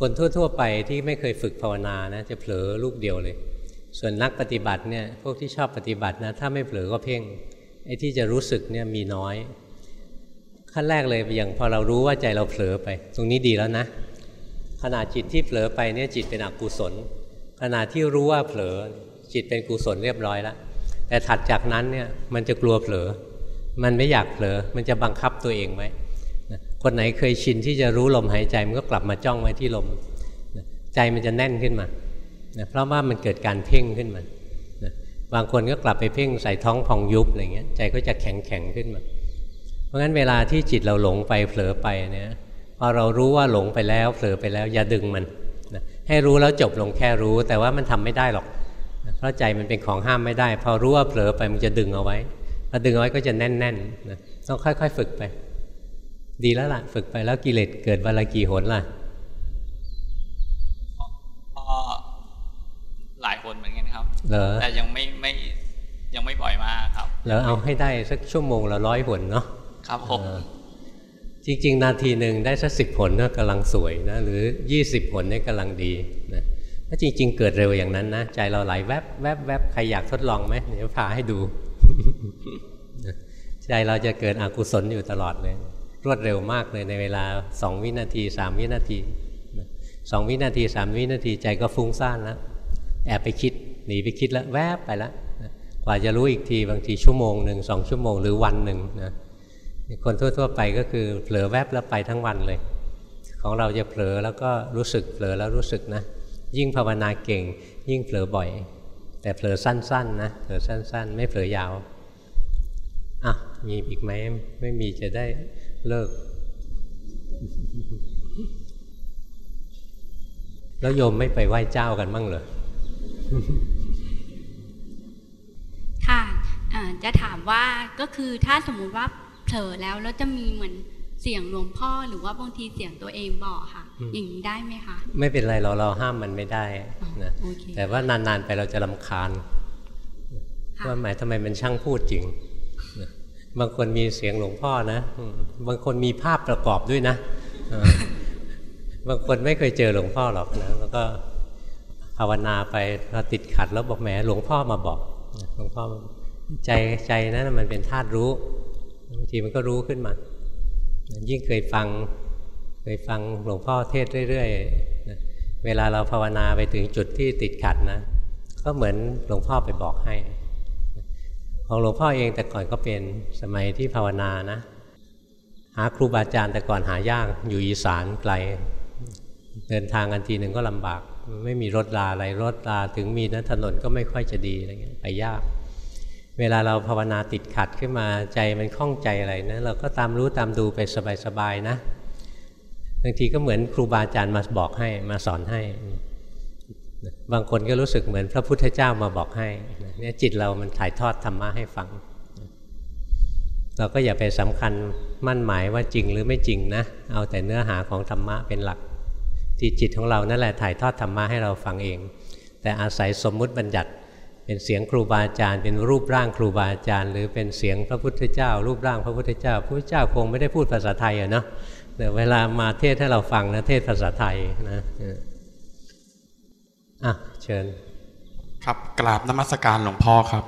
คนทั่ว ๆ ไปที่ไม่เคยฝึกภาวนานะจะเผลอลูกเดียวเลย ส่วนนักปฏิบัติเนี่ยพวกที่ชอบปฏิบัตินะถ้าไม่เผลอก็เพ่งไอ้ที่จะรู้สึกเนี่ยมีน้อย ขั้นแรกเลยอย่างพอเรารู้ว่าใจเราเผลอไป ตรงนี้ดีแล้วนะขณะจิตที่เผลอไปเนี่ยจิตเป็นอกุศลขณะที่รู้ว่าเผลอจิตเป็นกุศลเรียบร้อยแล้วแต่ถัดจากนั้นเนี่ยมันจะกลัวเผลอ มันไม่อยากเผลอ มันจะบังคับตัวเองไว้ คนไหนเคยชินที่จะรู้ลมหายใจมันก็กลับมาจ้องไว้ที่ลม ใจมันจะแน่นขึ้นมานะเพราะว่ามันเกิดการเพ่งขึ้นมานะบางคนก็กลับไปเพ่งใส่ท้องพองยุบอะไรเงี้ยใจก็จะแข็งแข็งขึ้นมา เพราะงั้นเวลาที่จิตเราหลงไปเผลอไปเนี่ยพอเรารู้ว่าหลงไปแล้วเผลอไปแล้วอย่าดึงมันนะให้รู้แล้วจบลงแค่รู้ แต่ว่ามันทำไม่ได้หรอกนะเพราะใจมันเป็นของห้ามไม่ได้ พอรู้ว่าเผลอไปมันจะดึงเอาไว้พอดึงเอาไว้ก็จะแน่นๆนะต้องค่อย ๆ ฝึกไป ดีแล้วล่ะ ฝึกไปแล้วกิเลสเกิดวันละกี่หนล่ะหลายคนเหมือนกันครับแต่ยังไม่ไม่ยังไม่บ่อยมากครับแล้วเอาให้ได้สักชั่วโมงละร้อยผลเนาะครับผมจริง ๆ นาทีหนึ่งได้สักสิบผลก็กำลังสวยนะหรือยี่สิบผลนี่กำลังดีนะถ้าจริง ๆ เกิดเร็วอย่างนั้นนะใจเราไหลแวบแวบแวบใครอยากทดลองไหมเดี๋ยวพาให้ดูใจเราจะเกิดอกุศลอยู่ตลอดเลย รวดเร็วมากเลยในเวลาสองวินาทีสามวินาทีสองวินาทีสามวินาทีใจก็ฟุ้งซ่านแล้วแอบไปคิดหนีไปคิดแล้วแวบไปแล้วกว่าจะรู้อีกทีบางทีชั่วโมงหนึ่งสองชั่วโมงหรือวันหนึ่งนะคนทั่ว ๆ ไปก็คือเผลอแวบแล้วไปทั้งวันเลย ของเราจะเผลอแล้วก็รู้สึกเผลอแล้วรู้สึกนะ ยิ่งภาวนาเก่ง ยิ่งเผลอบ่อย แต่เผลอสั้นๆนะเผลอสั้น ๆ ไม่เผลอยาวอะมีอีกไหมไม่มีจะได้ เลิก แล้วโยมไม่ไปไหว้เจ้ากันมั่งเหรอค่ะจะถามว่าก็คือถ้าสมมุติว่าเผลอแล้วแล้วจะมีเหมือนเสียงหลวงพ่อหรือว่าบางทีเสียงตัวเองบอกค่ะ อย่างนี้ได้ไหมคะ ไม่เป็นไรเราเราห้ามมันไม่ได้นะแต่ว่านานๆไปเราจะลำคาญว่าหมายทำไมมันช่างพูดจริง บางคนมีเสียงหลวงพ่อนะ บางคนมีภาพประกอบด้วยนะบางคนไม่เคยเจอหลวงพ่อหรอกนะแล้วก็ภาวนาไปพอติดขัดแล้วบอกแหมหลวงพ่อมาบอกหลวงพ่อใจใจนั้นมันเป็นธาตุรู้บางทีมันก็รู้ขึ้นมา ยิ่งเคยฟังเคยฟังหลวงพ่อเทศเรื่อยๆเวลาเราภาวนาไปถึงจุดที่ติดขัดนะ ก็เหมือนหลวงพ่อไปบอกให้ ของหลวงพ่อเองแต่ก่อนก็เป็นสมัยที่ภาวนานะ หาครูบาอาจารย์แต่ก่อนหายากอยู่อีสานไกล เดินทางกันทีหนึ่งก็ลำบาก ไม่มีรถลาอะไรรถลาถึงมีนะถนนก็ไม่ค่อยจะดีอะไรเงี้ยไปยาก เวลาเราภาวนาติดขัดขึ้นมาใจมันคล่องใจอะไรนะเราก็ตามรู้ตามดูไปสบายๆนะบางทีก็เหมือนครูบาอาจารย์มาบอกให้มาสอนให้ บางคนก็รู้สึกเหมือนพระพุทธเจ้ามาบอกให้เนี่ยจิตเรามันถ่ายทอดธรรมะให้ฟัง เราก็อย่าไปสำคัญมั่นหมายว่าจริงหรือไม่จริงนะ เอาแต่เนื้อหาของธรรมะเป็นหลักที่จิตของเรานั่นแหละถ่ายทอดธรรมะให้เราฟังเอง แต่อาศัยสมมุติบัญญัติเป็นเสียงครูบาอาจารย์ เป็นรูปร่างครูบาอาจารย์ หรือเป็นเสียงพระพุทธเจ้า รูปร่างพระพุทธเจ้าพระพุทธเจ้าคงไม่ได้พูดภาษาไทยอะเนาะแต่เวลามาเทศให้เราฟังนะเทศภาษาไทยนะ อะเชิญ ครับกราบนมัสการหลวงพ่อครับ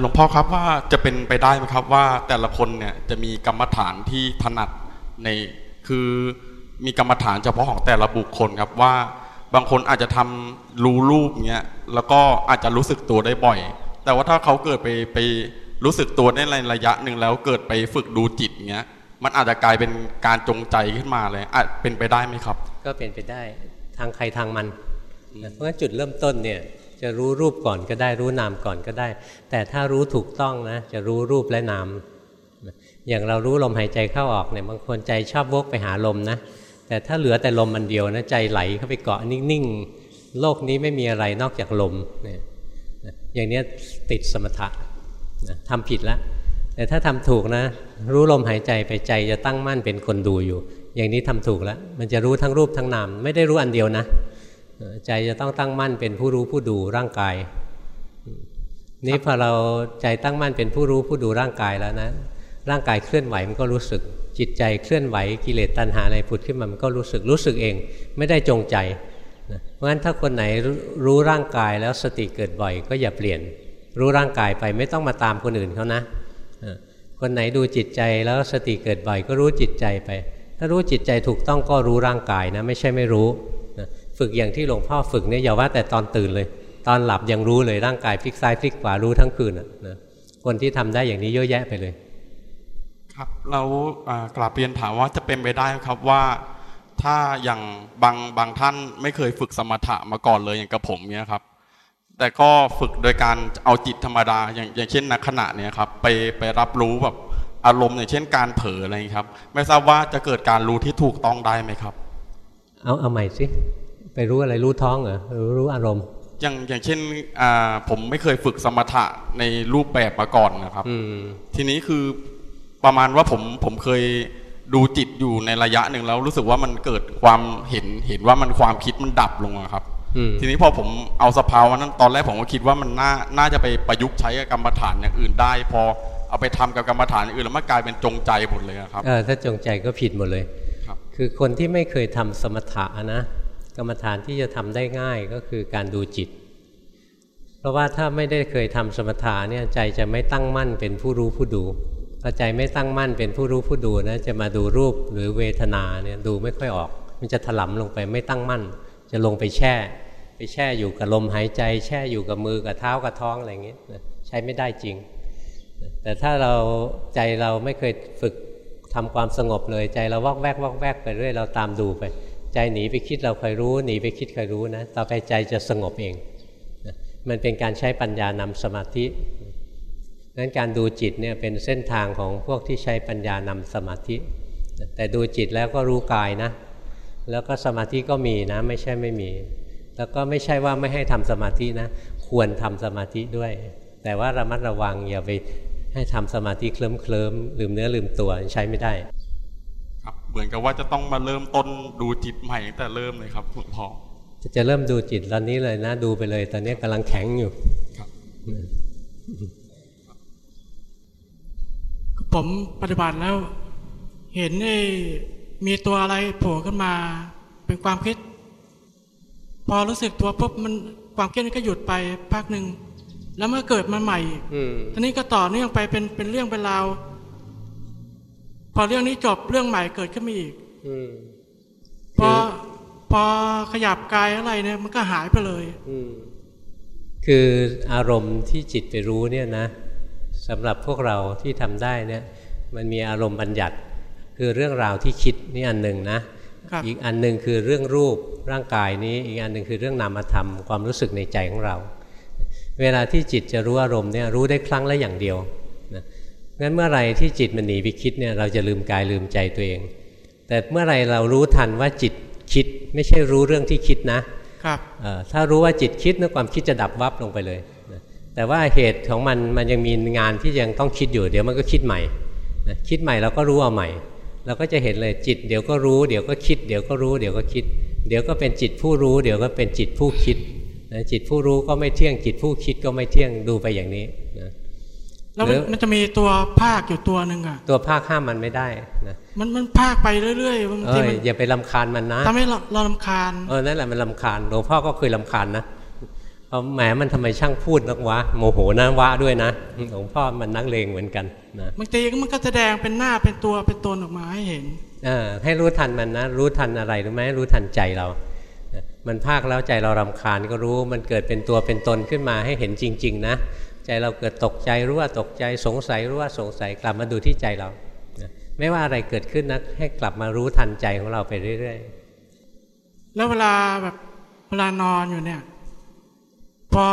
หลวงพ่อครับว่าจะเป็นไปได้ไหมครับว่าแต่ละคนเนี่ยจะมีกรรมฐานที่ถนัดในคือมีกรรมฐานเฉพาะของแต่ละบุคคลครับว่าบางคนอาจจะทำรู้รูปเงี้ยแล้วก็อาจจะรู้สึกตัวได้บ่อย แต่ว่าถ้าเขาเกิดไปไปรู้สึกตัวได้ในระยะหนึ่งแล้วเกิดไปฝึกดูจิตเงี้ยมันอาจจะกลายเป็นการจงใจขึ้นมาเลยอาจเป็นไปได้ไหมครับ ก็เป็นไปได้ทางใครทางมัน เพราะฉะนั้นจุดเริ่มต้นเนี่ยจะรู้รูปก่อนก็ได้รู้นามก่อนก็ได้ แต่ถ้ารู้ถูกต้องนะจะรู้รูปและนามอย่างเรารู้ลมหายใจเข้าออกเนี่ยบางคนใจชอบวกไปหาลมนะแต่ถ้าเหลือแต่ลมมันเดียวนะใจไหลเข้าไปเกาะนิ่งๆโลกนี้ไม่มีอะไรนอกจากลมเนี่ยอย่างนี้ติดสมถะทำผิดแล้วแต่ถ้าทำถูกนะ รู้ลมหายใจไปใจจะตั้งมั่นเป็นคนดูอยู่ อย่างนี้ทำถูกแล้ว มันจะรู้ทั้งรูปทั้งนามไม่ได้รู้อันเดียวนะ ใจจะต้องตั้งมั่นเป็นผู้รู้ผู้ดูร่างกาย นี่พอเราใจตั้งมั่นเป็นผู้รู้ผู้ดูร่างกายแล้วนะ ร่างกายเคลื่อนไหวมันก็รู้สึก จิตใจเคลื่อนไหวกิเลสตัณหาอะไรผุดขึ้นมามันก็รู้สึกรู้สึกเอง ไม่ได้จงใจเพราะฉะนั้นถ้าคนไหนรู้ร่างกายแล้วสติเกิดบ่อย ก็อย่าเปลี่ยน รู้ร่างกายไปไม่ต้องมาตามคนอื่นเขานะคนไหนดูจิตใจแล้วสติเกิดบ่อย ก็รู้จิตใจไป ถ้ารู้จิตใจถูกต้องก็รู้ร่างกายนะ ไม่ใช่ไม่รู้ ฝึกอย่างที่หลวงพ่อฝึกเนี่ยอย่าว่าแต่ตอนตื่นเลย ตอนหลับยังรู้เลยร่างกายพลิกซ้ายพลิกขวารู้ทั้งคืนนะคนที่ทำได้อย่างนี้เยอะแยะไปเลย ครับเรากลับเรียนถามว่าจะเป็นไปได้ครับว่าถ้าอย่างบางบางท่านไม่เคยฝึกสมถะมาก่อนเลยอย่างกับผมเนี่ยครับ แต่ก็ฝึกโดยการเอาจิตธรรมดาอย่างอย่างเช่นนักขณะเนี่ยครับไปไปรับรู้แบบอารมณ์อย่างเช่นการเผลออะไรครับ ไม่ทราบว่าจะเกิดการรู้ที่ถูกต้องได้ไหมครับ เอาเอาใหม่สิ ไปรู้อะไรรู้ท้องเหรอรู้รู้อารมณ์ อย่างอย่างเช่นผมไม่เคยฝึกสมถะในรูปแบบมาก่อนนะครับทีนี้คือประมาณว่าผมผมเคยดูจิตอยู่ในระยะหนึ่งแล้วรู้สึกว่ามันเกิดความเห็นเห็นว่ามันความคิดมันดับลงครับทีนี้พอผมเอาสภาวะนั้นตอนแรกผมก็คิดว่ามันน่าน่าจะไปประยุกต์ใช้กับกรรมฐานอย่างอื่นได้ พอเอาไปทำกับกรรมฐานอื่นแล้วมันกลายเป็นจงใจหมดเลยครับเออถ้าจงใจก็ผิดหมดเลยครับคือคนที่ไม่เคยทำสมถะนะ กรรมฐานที่จะทำได้ง่ายก็คือการดูจิต เพราะว่าถ้าไม่ได้เคยทำสมถะเนี่ยใจจะไม่ตั้งมั่นเป็นผู้รู้ผู้ดูพอใจไม่ตั้งมั่นเป็นผู้รู้ผู้ดูนะจะมาดูรูปหรือเวทนาเนี่ยดูไม่ค่อยออก มันจะถลำลงไปไม่ตั้งมั่น จะลงไปแช่ ไปแช่อยู่กับลมหายใจ แช่อยู่กับมือกับเท้ากับท้องอะไรอย่างเงี้ยใช้ไม่ได้จริง แต่ถ้าเราใจเราไม่เคยฝึกทำความสงบเลยใจเราวอกแวกวอกแวกไปเรื่อยเราตามดูไป ใจหนีไปคิดเราคอยรู้หนีไปคิดคอยรู้นะต่อไปใจจะสงบเองมันเป็นการใช้ปัญญานำสมาธินั้นการดูจิตเนี่ยเป็นเส้นทางของพวกที่ใช้ปัญญานำสมาธิ แต่ดูจิตแล้วก็รู้กายนะ แล้วก็สมาธิก็มีนะ ไม่ใช่ไม่มี แล้วก็ไม่ใช่ว่าไม่ให้ทำสมาธินะ ควรทำสมาธิด้วย แต่ว่าระมัดระวังอย่าไปให้ทำสมาธิเคลิ้มเคลิมลืมเนื้อลืมตัวใช้ไม่ได้ เหมือนกับว่าจะต้องมาเริ่มต้นดูจิตใหม่ตั้งแต่เริ่มเลยครับหลวงพ่อจะเริ่มดูจิตตอนนี้เลยนะดูไปเลย ตอนนี้กำลังแข็งอยู่ครับผมปฏิบัติแล้ว เห็นไอ้มีตัวอะไรโผล่ขึ้นมาเป็นความคิด พอรู้สึกตัวปุ๊บมันความคิดนั้นก็หยุดไปพักหนึ่งแล้วเมื่อเกิดมาใหม่อีกอืมทีนี้ก็ต่อเนื่องไปเป็นเป็นเรื่องเป็นราวพ อเรื่องนี้จบเรื่องใหม่เกิดขึ้นมาอีกอืมพอพอขยับกายอะไรเนี่ยมันก็หายไปเลย อืมคืออารมณ์ที่จิตไปรู้เนี่ยนะสำหรับพวกเราที่ทำได้เนี่ย มันมีอารมณ์บัญญัติ คือเรื่องราวที่คิดนี่อันหนึ่งนะครับอีกอันหนึ่งคือเรื่องรูปร่างกายนี้ อีกอันหนึ่งคือเรื่องนามธรรมความรู้สึกในใจของเรา เวลาที่จิตจะรู้อารมณ์เนี่ยรู้ได้ครั้งละอย่างเดียวนะ งั้นเมื่อไหรที่จิตมันหนีไปคิดเนี่ยเราจะลืมกายลืมใจตัวเอง แต่เมื่อไหรเรารู้ทันว่าจิตคิด ไม่ใช่รู้เรื่องที่คิดนะครับเอ่อถ้ารู้ว่าจิตคิดนะความคิดจะดับวับลงไปเลยนะแต่ว่าเหตุของมันมันยังมีงานที่ยังต้องคิดอยู่ เดี๋ยวมันก็คิดใหม่นะคิดใหม่เราก็รู้เอาใหม่ เราก็จะเห็นเลยจิต เดี๋ยวก็รู้เดี๋ยวก็คิด เดี๋ยวก็รู้เดี๋ยวก็คิด เดี๋ยวก็เป็นจิตผู้รู้ เดี๋ยวก็เป็นจิตผู้คิดนะจิตผู้รู้ก็ไม่เที่ยงจิตผู้คิดก็ไม่เที่ยงดูไปอย่างนี้นะ แล้วหรืมันอมันจะมีตัวภาคอยู่ตัวหนึ่งอะตัวภาคห้ามมันไม่ได้นะมันมันภาคไปเรื่อยๆบางเอทีอมันอย่าไปลำคาญมันนะทำให้เราเราลำคาญเออนั่นแหละมันลำคาญหลวงพ่อก็เคยลำคาญนะเอาแหมมันทำไมช่างพูดนักวะโมโหนะวะด้วยนะหลวงพ่อมันนักเลงเหมือนกันนะบางทีมันก็แสดงเป็นหน้าเป็นตัวเป็นตนออกมาให้เห็นเออให้รู้ทันมันนะ รู้ทันอะไรรู้ไหมรู้ทันใจเรา มันภาคแล้วใจเรารำคาญก็รู้มันเกิดเป็นตัวเป็นตนขึ้นมาให้เห็นจริง ๆ นะ ใจเราเกิดตกใจรู้ว่าตกใจสงสัยรู้ว่าสงสัยกลับมาดูที่ใจเรานะไม่ว่าอะไรเกิดขึ้นนะให้กลับมารู้ทันใจของเราไปเรื่อยแล้วเวลาแบบเวลานอนอยู่เนี่ย พอ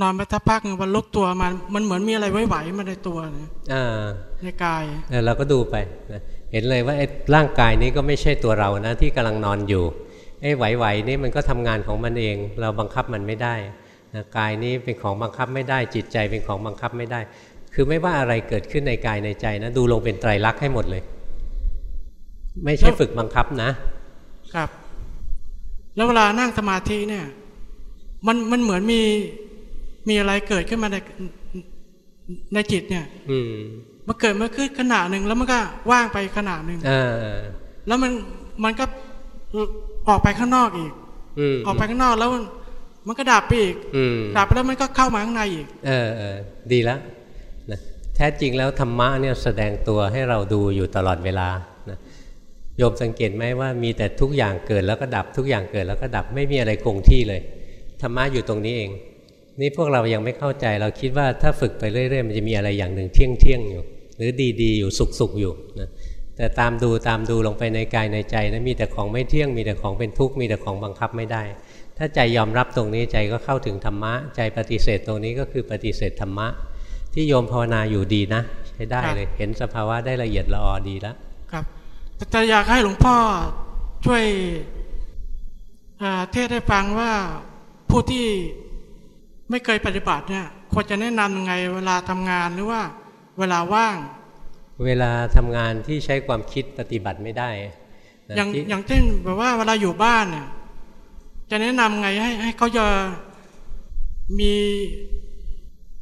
นอนไปทักพักหนึ่งวันลุกตัวมามันเหมือนมีอะไรไหวๆมาในตัวเนี่ยๆอ่าในกายเออเราก็ดูไปนะเห็นเลยว่าไอ้ร่างกายนี้ก็ไม่ใช่ตัวเรานะที่กำลังนอนอยู่ไอ้ไหวๆนี่มันก็ทำงานของมันเอง เราบังคับมันไม่ได้นะ กายนี้เป็นของบังคับไม่ได้ จิตใจเป็นของบังคับไม่ได้ คือไม่ว่าอะไรเกิดขึ้นในกายในใจนะ ดูลงเป็นไตรลักษณ์ให้หมดเลย ไม่ใช่ฝึกบังคับนะ ครับ แล้วเวลานั่งสมาธิเนี่ย มันมันเหมือนมีมีอะไรเกิดขึ้นมาในในจิตเนี่ย อืมมันเกิดมาขึ้นขณะหนึ่งแล้วมันก็ว่างไปขณะหนึ่งเออแล้วมันมันก็ออกไปข้างนอกอีกอืมออกไปข้างนอกแล้ว มันมันก็ดับไปอีกอืมดับไปแล้วมันก็เข้ามาข้างในอีก เออเออดีแล้วนะแท้จริงแล้วธรรมะเนี่ยแสดงตัวให้เราดูอยู่ตลอดเวลานะโยมสังเกตไหมว่ามีแต่ทุกอย่างเกิดแล้วก็ดับทุกอย่างเกิดแล้วก็ดับไม่มีอะไรคงที่เลย ธรรมะอยู่ตรงนี้เอง นี่พวกเรายังไม่เข้าใจเราคิดว่าถ้าฝึกไปเรื่อยๆมันจะมีอะไรอย่างหนึ่งเที่ยงเที่ยงๆอยู่ หรือดีๆอยู่สุขๆอยู่นะแต่ตามดูตามดูลงไปในกายในใจนะมีแต่ของไม่เที่ยง มีแต่ของเป็นทุกข์มีแต่ของบังคับไม่ได้ ถ้าใจยอมรับตรงนี้ใจก็เข้าถึงธรรมะ ใจปฏิเสธตรงนี้ก็คือปฏิเสธธรรมะ ที่โยมภาวนาอยู่ดีนะ ใช้ได้เลยเห็นสภาวะได้ละเอียดละออดีแล้วครับแต่แต่อยากให้หลวงพ่อช่วยอ่าเทศให้ฟังว่าผู้ที่ไม่เคยปฏิบัติเนี่ยควรจะแนะนำยังไงเวลาทำงานหรือว่าเวลาว่าง เวลาทำงานที่ใช้ความคิดปฏิบัติไม่ได้นะอย่างที่อย่างเช่นแบบว่าเวลาอยู่บ้านเนี่ย จะแนะนำไงให้ให้เขาจะมี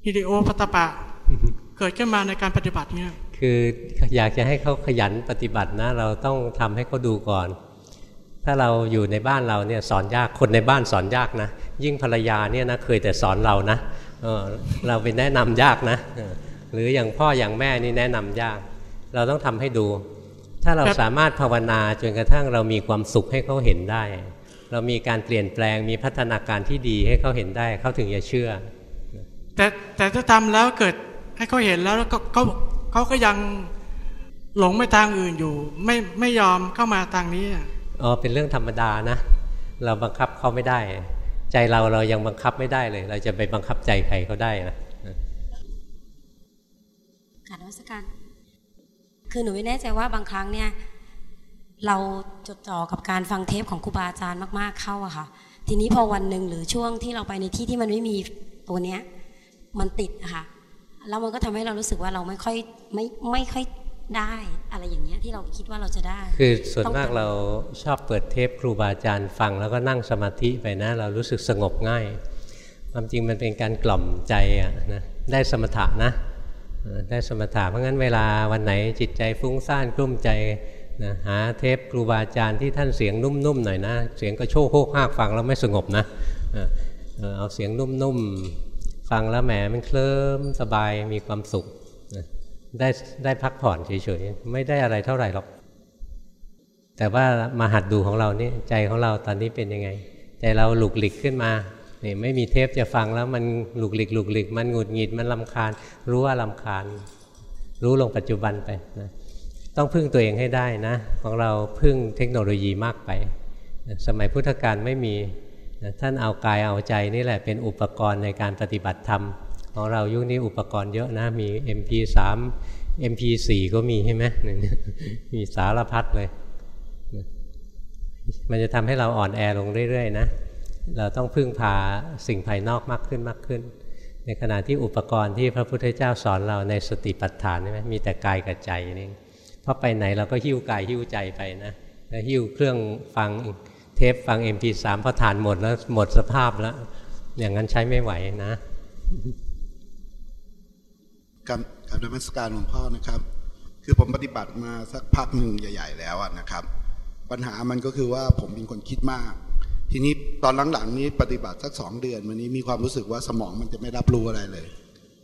ฮิริโอปัตตปะ เกิดขึ้นมาในการปฏิบัติเนี่ยคืออยากจะให้เขาขยันปฏิบัตินะ เราต้องทำให้เขาดูก่อน ถ้าเราอยู่ในบ้านเราเนี่ยสอนยากคนในบ้านสอนยากนะ ยิ่งภรรยาเนี่ยนะเคยแต่สอนเรานะเออเราไปแนะนำยากนะเออหรืออย่างพ่ออย่างแม่นี่แนะนำยาก เราต้องทำให้ดู ถ้าเราสามารถภาวนาจนกระทั่งเรามีความสุขให้เขาเห็นได้ เรามีการเปลี่ยนแปลงมีพัฒนาการที่ดีให้เขาเห็นได้เขาถึงจะเชื่อ แต่แต่ถ้าทำแล้วเกิดให้เขาเห็นแล้วแล้วก็เขาเขาก็ยังหลงไปทางอื่นอยู่ ไม่ไม่ยอมเข้ามาทางนี้อะอ๋อเป็นเรื่องธรรมดานะ เราบังคับเขาไม่ได้ ใจเราเรายังบังคับไม่ได้เลย เราจะไปบังคับใจใครเขาได้นะกรารนวัตการคือหนูไม่แน่ใจว่าบางครั้งเนี่ย เราจดจ่อกับการฟังเทปของครูบาอาจารย์มากๆเข้าอะค่ะ ทีนี้พอวันหนึ่งหรือช่วงที่เราไปในที่ที่มันไม่มีตัวเนี้ย มันติดอะค่ะแล้วมันก็ทำให้เรารู้สึกว่าเราไม่ค่อยไม่ไม่ค่อยได้อะไรอย่างเงี้ยที่เราคิดว่าเราจะได้ คือส่วนมากเราชอบเปิดเทปครูบาอาจารย์ฟังแล้วก็นั่งสมาธิไปนะ เรารู้สึกสงบง่าย ความจริงมันเป็นการกล่อมใจอะนะได้สมถะนะได้สมถะเพราะงั้นเวลาวันไหนจิตใจฟุ้งซ่านกลุ้มใจ นะหาเทปครูบาอาจารย์ที่ท่านเสียงนุ่มๆหน่อยนะ เสียงก็โชกโคกหากฟังแล้วไม่สงบนะเอาเสียงนุ่มๆฟังแล้วแหมมันเคลิ้มสบายมีความสุขได้ได้พักผ่อนเฉยๆไม่ได้อะไรเท่าไหร่หรอก แต่ว่ามาหัดดูของเรานี่ใจของเราตอนนี้เป็นยังไง ใจเราหลุกหลิกขึ้นมานี่ไม่มีเทปจะฟังแล้วมันหลุกหลิกหลุกหลิกมันหงุดหงิดมันลำคาญ รู้ว่าลำคาญ รู้ลงปัจจุบันไปนะ ต้องพึ่งตัวเองให้ได้นะ ของเราพึ่งเทคโนโลยีมากไป สมัยพุทธกาลไม่มีท่านเอากายเอาใจนี่แหละเป็นอุปกรณ์ในการปฏิบัติธรรม ของเรายุคนี้อุปกรณ์เยอะนะ มี MP3 MP4 ก็มีใช่ไหมมีสารพัดเลย มันจะทำให้เราอ่อนแอลงเรื่อยๆนะ เราต้องพึ่งพาสิ่งภายนอกมากขึ้นมากขึ้น ในขณะที่อุปกรณ์ที่พระพุทธเจ้าสอนเราในสติปัฏฐานใช่ไหมมีแต่กายกับใจนี่ ราะไปไหนเราก็หิ้วกายหิ้วใจไปนะแล้วหิ้วเครื่องฟังเทปฟัง MP3 พอฐานหมดแล้วหมดสภาพแล้ว อย่างนั้นใช้ไม่ไหวนะกับกับนมัสการหลวงพ่อนะครับ คือผมปฏิบัติมาสักพักหนึ่งใหญ่ ๆ แล้วนะครับ ปัญหามันก็คือว่าผมเป็นคนคิดมาก ทีนี้ตอนหลังๆนี้ปฏิบัติสักสองเดือนวันนี้มีความรู้สึกว่าสมองมันจะไม่รับรู้อะไรเลย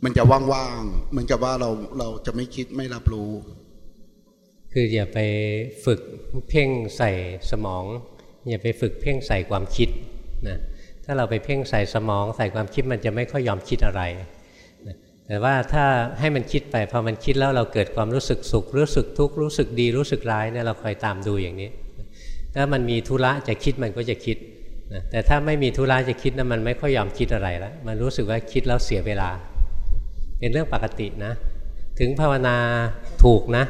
มันจะว่างๆเหมือนกับว่าเราเราจะไม่คิดไม่รับรู้ คืออย่าไปฝึกเพ่งใส่สมอง อย่าไปฝึกเพ่งใส่ความคิดนะถ้าเราไปเพ่งใส่สมอง ใส่ความคิดมันจะไม่ค่อยยอมคิดอะไรนะแต่ว่าถ้าให้มันคิดไปพอมันคิดแล้วเราเกิดความรู้สึกสุข รู้สึกทุกข์รู้สึกดีรู้สึกร้ายเนี่ยเราคอยตามดูอย่างนี้ ถ้ามันมีธุระจะคิดมันก็จะคิดนะแต่ถ้าไม่มีธุระจะคิดนะมันไม่ค่อยยอมคิดอะไรแล้วมันรู้สึกว่าคิดแล้วเสียเวลา เป็นเรื่องปกตินะ ถึงภาวนาถูกนะ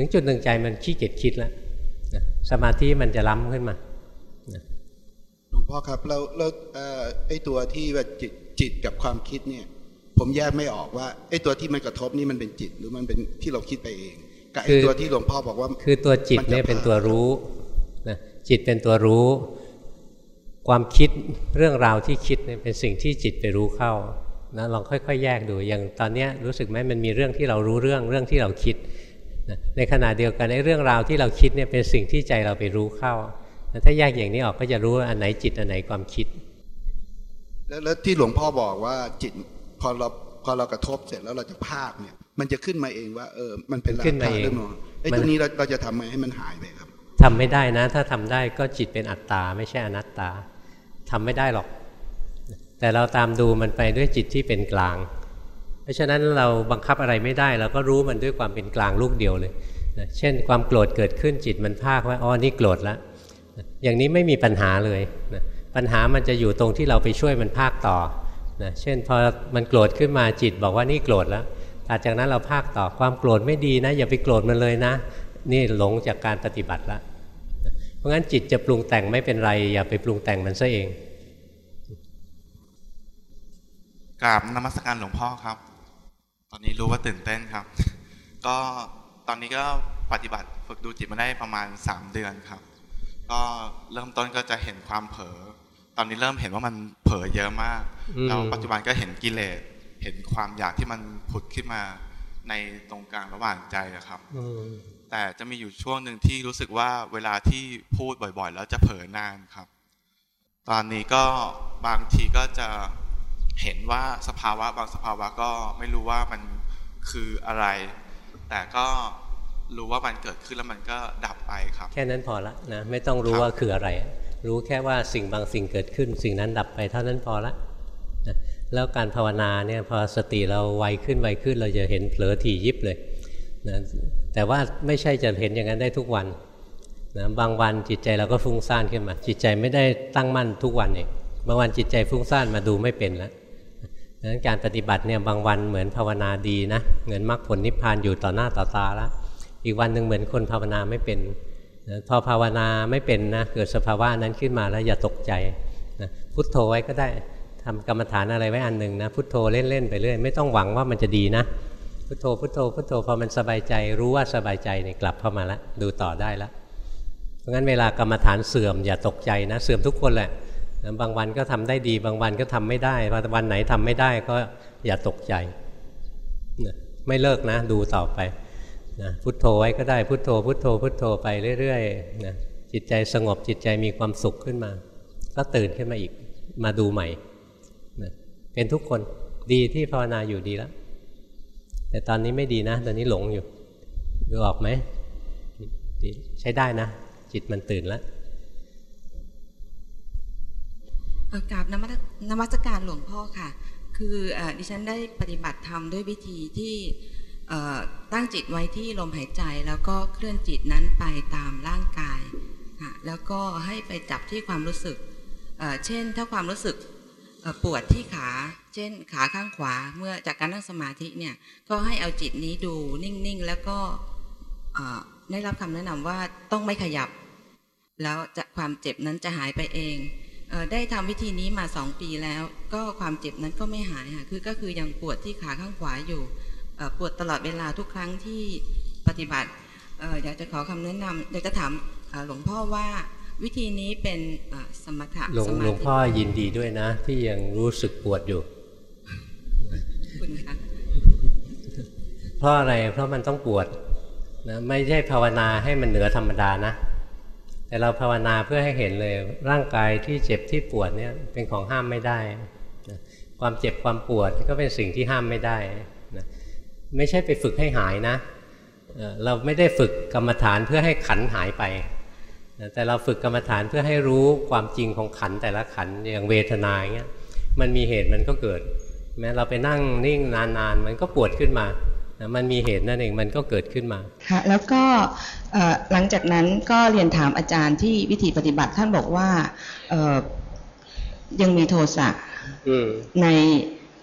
ถึงจุดหนึ่งใจมันขี้เกียจคิดแล้วนะสมาธิมันจะล้ำขึ้นมานะหลวงพ่อครับแล้วแล้วเอ่อไอ้ตัวที่ว่าจิตจิตกับความคิดเนี่ย ผมแยกไม่ออกว่าไอ้ตัวที่มันกระทบนี่มันเป็นจิตหรือมันเป็นที่เราคิดไปเองกับไอ้ตัวที่หลวงพ่อบอกว่า คือตัวจิตเนี่ยเป็นตัวรู้นะจิตเป็นตัวรู้ ความคิดเรื่องราวที่คิดเนี่ยเป็นสิ่งที่จิตไปรู้เข้านะลองค่อย ๆ แยกดูอย่างตอนเนี้ยรู้สึกไหมมันมีเรื่องที่เรารู้เรื่องเรื่องที่เราคิดนะ ในขณะเดียวกันไอ้เรื่องราวที่เราคิดเนี่ยเป็นสิ่งที่ใจเราไปรู้เข้านะถ้าแยกอย่างนี้ออกก็จะรู้ว่าอันไหนจิตอันไหนความคิดแล้วแล้วที่หลวงพ่อบอกว่าจิตพอเราพอเรากระทบเสร็จแล้วเราจะภาคเนี่ย มันจะขึ้นมาเองว่าเออมันเป็นราขึ้นมาคาเองเรื่องนอนไอ้มันตัวนี้เราเราจะทำไงให้มันหายไปครับทำไม่ได้นะ ถ้าทำได้ก็จิตเป็นอัตตาไม่ใช่อนัตตาทำไม่ได้หรอก แต่เราตามดูมันไปด้วยจิตที่เป็นกลางเพ ราะฉะนั้นเราบังคับอะไรไม่ได้ เราก็รู้มันด้วยความเป็นกลางลูกเดียวเลยนะเช่นความโกรธเกิดขึ้นจิตมันภาคว่าอ๋อนี่โกรธแล้วนะอย่างนี้ไม่มีปัญหาเลยนะปัญหามันจะอยู่ตรงที่เราไปช่วยมันภาคต่อนะเช่นพอมันโกรธขึ้นมาจิตบอกว่านี่โกรธแล้วหลังจากนั้นเราภาคต่อความโกรธไม่ดีนะ อย่าไปโกรธมันเลยนะ นี่หลงจากการปฏิบัติละเพราะงั้นจิตจะปรุงแต่งไม่เป็นไรอย่าไปปรุงแต่งมันซะเองกราบนมัสการหลวงพ่อครับ ตอนนี้รู้ว่าตื่นเต้นครับ ก็ตอนนี้ก็ปฏิบัติฝึกดูจิตมาได้ประมาณ 3 เดือนครับ ก็เริ่มต้นก็จะเห็นความเผลอตอนนี้เริ่มเห็นว่ามันเผลอเยอะมากอืมแล้วปัจจุบันก็เห็นกิเลสเห็นความอยากที่มันผุดขึ้นมาในตรงกลางระหว่างใจอะครับอืมแต่จะมีอยู่ช่วงหนึ่งที่รู้สึกว่าเวลาที่พูดบ่อยๆ แล้วจะเผลอนานครับ ตอนนี้ก็บางทีก็จะ เห็นว่าสภาวะบางสภาวะก็ไม่รู้ว่ามันคืออะไร แต่ก็รู้ว่ามันเกิดขึ้นแล้วมันก็ดับไปครับ แค่นั้นพอละนะไม่ต้องรู้รว่าคืออะไร รู้แค่ว่าสิ่งบางสิ่งเกิดขึ้น สิ่งนั้นดับไปเท่านั้นพอละนะแล้วการภาวนาเนี่ยพอสติเราไวขึ้นไวขึ้นเราจะเห็นเผลอถี่ยิบเลยนะแต่ว่าไม่ใช่จะเห็นอย่างนั้นได้ทุกวันนะบางวันจิตใจเราก็ฟุ้งซ่านขึ้นมา จิตใจไม่ได้ตั้งมั่นทุกวันเองบางวันจิตใจฟุ้งซ่านมาดูไม่เป็นแล้ว ดังนั้นการปฏิบัติเนี่ยบางวันเหมือนภาวนาดีนะเหมือนมรรคผลนิพพานอยู่ต่อหน้าต่อตาแล้วอีกวันหนึ่งเหมือนคนภาวนาไม่เป็นพอภาวนาไม่เป็นนะเกิดสภาวะนั้นขึ้นมาแล้วอย่าตกใจนะพุทโธไว้ก็ได้ทำกรรมฐานอะไรไว้อันหนึ่งนะพุทโธเล่นๆไปเรื่อยไม่ต้องหวังว่ามันจะดีนะพุทโธพุทโธพุทโธพอมันสบายใจรู้ว่าสบายใจเนี่ยกลับเข้ามาแล้วดูต่อได้แล้วเพราะงั้นเวลากรรมฐานเสื่อมอย่าตกใจนะ เสื่อมทุกคนแหละ บางวันก็ทำได้ดี บางวันก็ทำไม่ได้วันไหนทำไม่ได้ก็อย่าตกใจไม่เลิกนะ ดูต่อไปนะพุทโธไว้ก็ได้พุทโธ พุทโธ พุทโธไปเรื่อยๆนะจิตใจสงบจิตใจมีความสุขขึ้นมา ก็ตื่นขึ้นมาอีกมาดูใหม่นะเป็นทุกคนดีที่ภาวนาอยู่ดีแล้วแต่ตอนนี้ไม่ดีนะ ตอนนี้หลงอยู่ดูออกไหมใช้ได้นะ จิตมันตื่นแล้ว กราบนมัสการหลวงพ่อค่ะ คืออดิฉันได้ปฏิบัติธรรมด้วยวิธีที่ตั้งจิตไว้ที่ลมหายใจแล้วก็เคลื่อนจิตนั้นไปตามร่างกายค่ะแล้วก็ให้ไปจับที่ความรู้สึก เช่นถ้าความรู้สึกปวดที่ขา เช่นขาข้างขวาเมื่อจากการนั่งสมาธิเนี่ยก็ให้เอาจิตนี้ดูนิ่งๆ แล้วก็ได้รับคำแนะนำว่าต้องไม่ขยับ แล้วจะความเจ็บนั้นจะหายไปเอง ได้ทำวิธีนี้มาสองปีแล้ว ก็ความเจ็บนั้นก็ไม่หายค่ะคือก็คือยังปวดที่ขาข้างขวาอยู่ปวดตลอดเวลาทุกครั้งที่ปฏิบัติอยากจะขอคำแนะนำอยากจะถามหลวงพ่อว่าวิธีนี้เป็นสมถะหลวงหลวงพ่อยินดีด้วยนะ ที่ยังรู้สึกปวดอยู่คุณคะเพราะอะไรเพราะมันต้องปวดนะไม่ใช่ภาวนาให้มันเหนือธรรมดานะ แต่เราภาวนาเพื่อให้เห็นเลยร่างกายที่เจ็บที่ปวดเนี่ยเป็นของห้ามไม่ได้ ความเจ็บความปวดก็เป็นสิ่งที่ห้ามไม่ได้ไม่ใช่ไปฝึกให้หายนะ เราไม่ได้ฝึกกรรมฐานเพื่อให้ขันหายไป แต่เราฝึกกรรมฐานเพื่อให้รู้ความจริงของขันแต่ละขันอย่างเวทนาอย่างเงี้ยมันมีเหตุมันก็เกิด แม้เราไปนั่งนิ่งนานๆ มันก็ปวดขึ้นมา มันมีเหตุนั่นเองมันก็เกิดขึ้นมาค่ะแล้วก็หลังจากนั้นก็เรียนถามอาจารย์ที่วิธีปฏิบัติท่านบอกว่ายังมีโทสะใน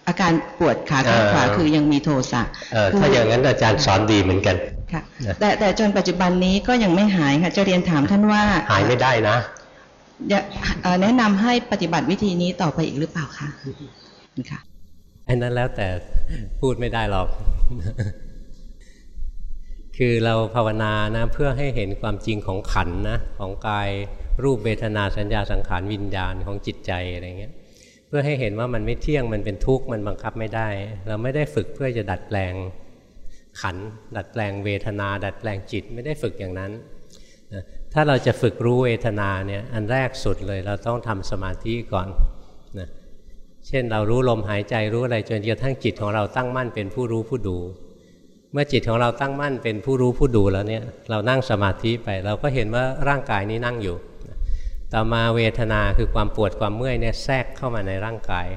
อาการปวดขาข้างขวาคือยังมีโทสะถ้าอย่างนั้นอาจารย์สอนดีเหมือนกันค่ะแต่แต่จนปัจจุบันนี้ก็ยังไม่หายค่ะจะเรียนถามท่านว่า หายไม่ได้นะแนะนำให้ปฏิบัติวิธีนี้ต่อไปอีกหรือเปล่าคะค่ะ อันนั้นแล้วแต่พูดไม่ได้หรอก คือเราภาวนานะเพื่อให้เห็นความจริงของขันนะของกายรูปเวทนาสัญญาสังขารวิญญาณของจิตใจอะไรเงี้ย เพื่อให้เห็นว่ามันไม่เที่ยงมันเป็นทุกข์มันบังคับไม่ได้ เราไม่ได้ฝึกเพื่อจะดัดแปลงขัน ดัดแปลงเวทนา ดัดแปลงจิตไม่ได้ฝึกอย่างนั้นถ้าเราจะฝึกรู้เวทนาเนี่ยอันแรกสุดเลยเราต้องทำสมาธิก่อน เช่นเรารู้ลมหายใจรู้อะไรจนกระทั่งจิตของเราตั้งมั่นเป็นผู้รู้ผู้ดู เมื่อจิตของเราตั้งมั่นเป็นผู้รู้ผู้ดูแล้วเนี่ยเรานั่งสมาธิไป เราก็เห็นว่าร่างกายนี้นั่งอยู่ ต่อมาเวทนาคือความปวดความเมื่อยเนี่ยแทรกเข้ามาในร่างกาย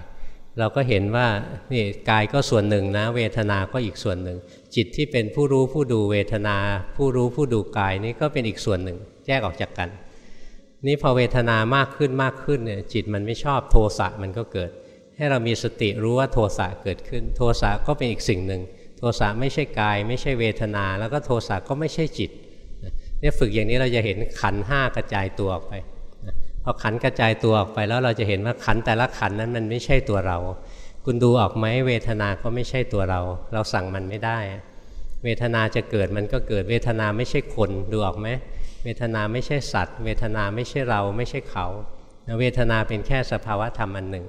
เราก็เห็นว่านี่กายก็ส่วนหนึ่งนะ เวทนาก็อีกส่วนหนึ่ง จิตที่เป็นผู้รู้ผู้ดูเวทนา ผู้รู้ผู้ดูกายนี่ก็เป็นอีกส่วนหนึ่ง แยกออกจากกัน นี่พอเวทนามากขึ้นมากขึ้นเนี่ยจิตมันไม่ชอบโทสะมันก็เกิด ให้เรามีสติรู้ว่าโทสะเกิดขึ้น โทสะก็เป็นอีกสิ่งหนึ่ง โทสะไม่ใช่กาย ไม่ใช่เวทนา แล้วก็โทสะก็ไม่ใช่จิตเนี่ยฝึกอย่างนี้เราจะเห็นขันห้ากระจายตัวออกไปพอขันกระจายตัวออกไปแล้วเราจะเห็นว่าขันแต่ละขันนั้นมันไม่ใช่ตัวเรา คุณดูออกไหมเวทนาก็ไม่ใช่ตัวเรา เราสั่งมันไม่ได้ เวทนาจะเกิดมันก็เกิดเวทนาไม่ใช่คนดูออกไหมเวทนาไม่ใช่สัตว์ เวทนาไม่ใช่เราไม่ใช่เขา เวทนาเป็นแค่สภาวะธรรมอันหนึ่ง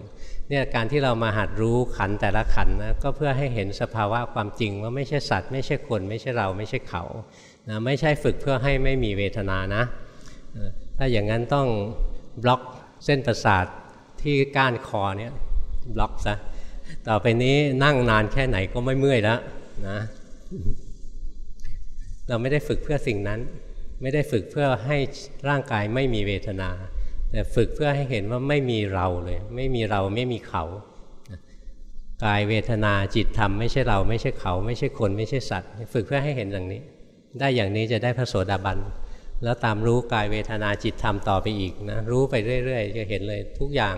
เนี่ยการที่เรามาหัดรู้ขันแต่ละขันนะก็เพื่อให้เห็นสภาวะความจริงว่าไม่ใช่สัตว์ไม่ใช่คนไม่ใช่เราไม่ใช่เขานะไม่ใช่ฝึกเพื่อให้ไม่มีเวทนานะ ถ้าอย่างนั้นต้องบล็อกเส้นประสาทที่ก้านคอเนี่ยบล็อกซะต่อไปนี้นั่งนานแค่ไหนก็ไม่เมื่อยแล้วนะเราไม่ได้ฝึกเพื่อสิ่งนั้น ไม่ได้ฝึกเพื่อให้ร่างกายไม่มีเวทนา แต่ฝึกเพื่อให้เห็นว่าไม่มีเราเลย ไม่มีเราไม่มีเขากายเวทนาจิตธรรมไม่ใช่เราไม่ใช่เขา ไม่ใช่คนไม่ใช่สัตว์ ฝึกเพื่อให้เห็นอย่างนี้ ได้อย่างนี้จะได้พระโสดาบันแล้วตามรู้กายเวทนาจิตธรรมต่อไปอีกนะรู้ไปเรื่อยๆจะเห็นเลยทุกอย่าง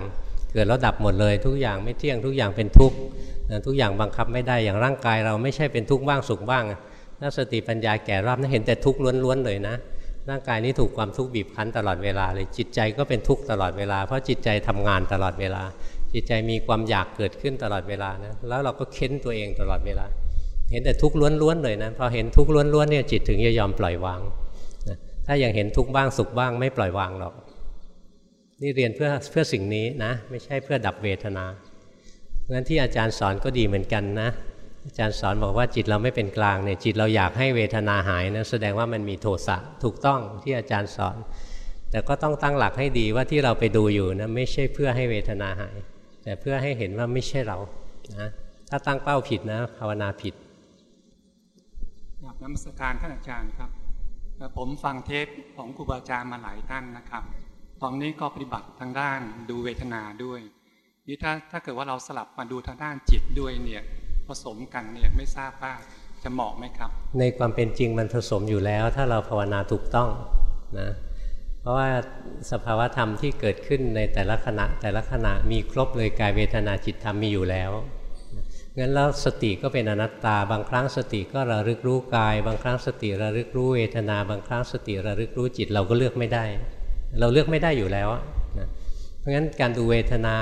เกิดแล้วดับหมดเลย ทุกอย่างไม่เที่ยงทุกอย่างเป็นทุกข์ทุกอย่างบังคับไม่ได้อย่างร่างกายเราไม่ใช่เป็นทุกข์บ้างสุขบ้างถ้าสติปัญญาแก่รอบนะเห็นแต่ทุกข์ล้วนๆเลยนะ ร่างกายนี้ถูกความทุกข์บีบคั้นตลอดเวลาเลยจิตใจก็เป็นทุกข์ตลอดเวลา เพราะจิตใจทำงานตลอดเวลา จิตใจมีความอยากเกิดขึ้นตลอดเวลานะแล้วเราก็เค้นตัวเองตลอดเวลา เห็นแต่ทุกข์ล้วนๆเลยนะพอเห็นทุกข์ล้วนๆเนี่ยจิตถึงจะยอมปล่อยวางนะถ้ายังเห็นทุกข์บ้างสุขบ้างไม่ปล่อยวางหรอก นี่เรียนเพื่อเพื่อสิ่งนี้นะ ไม่ใช่เพื่อดับเวทนางั้นที่อาจารย์สอนก็ดีเหมือนกันนะ อาจารย์สอนบอกว่าจิตเราไม่เป็นกลางเนี่ยจิตเราอยากให้เวทนาหายนะแสดงว่ามันมีโทสะถูกต้องที่อาจารย์สอน แต่ก็ต้องตั้งหลักให้ดีว่าที่เราไปดูอยู่นะไม่ใช่เพื่อให้เวทนาหาย แต่เพื่อให้เห็นว่าไม่ใช่เรานะถ้าตั้งเป้าผิดนะภาวนาผิดครัน้ำสการท่านอาจารย์ครับ ผมฟังเทปของครูบาอาจารย์มาหลายท่านนะครับ ตอนนี้ก็ปฏิบัติทางด้านดูเวทนาด้วยนี่ถ้าถ้าเกิดว่าเราสลับมาดูทางด้านจิตด้วยเนี่ย ผสมกันเนี่ยไม่ทราบว่าจะเหมาะไหมครับ ในความเป็นจริงมันผสมอยู่แล้ว ถ้าเราภาวนาถูกต้องนะเพราะว่าสภาวธรรมที่เกิดขึ้นในแต่ละขณะแต่ละขณะมีครบเลยกายเวทนาจิตธรรมมีอยู่แล้วงั้นแล้วสติก็เป็นอนัตตา บางครั้งสติก็ระลึกรู้กาย บางครั้งสติระลึกรู้เวทนา บางครั้งสติระลึกรู้จิตเราก็เลือกไม่ได้ เราเลือกไม่ได้อยู่แล้วนะเพราะงั้นการดูเวทนา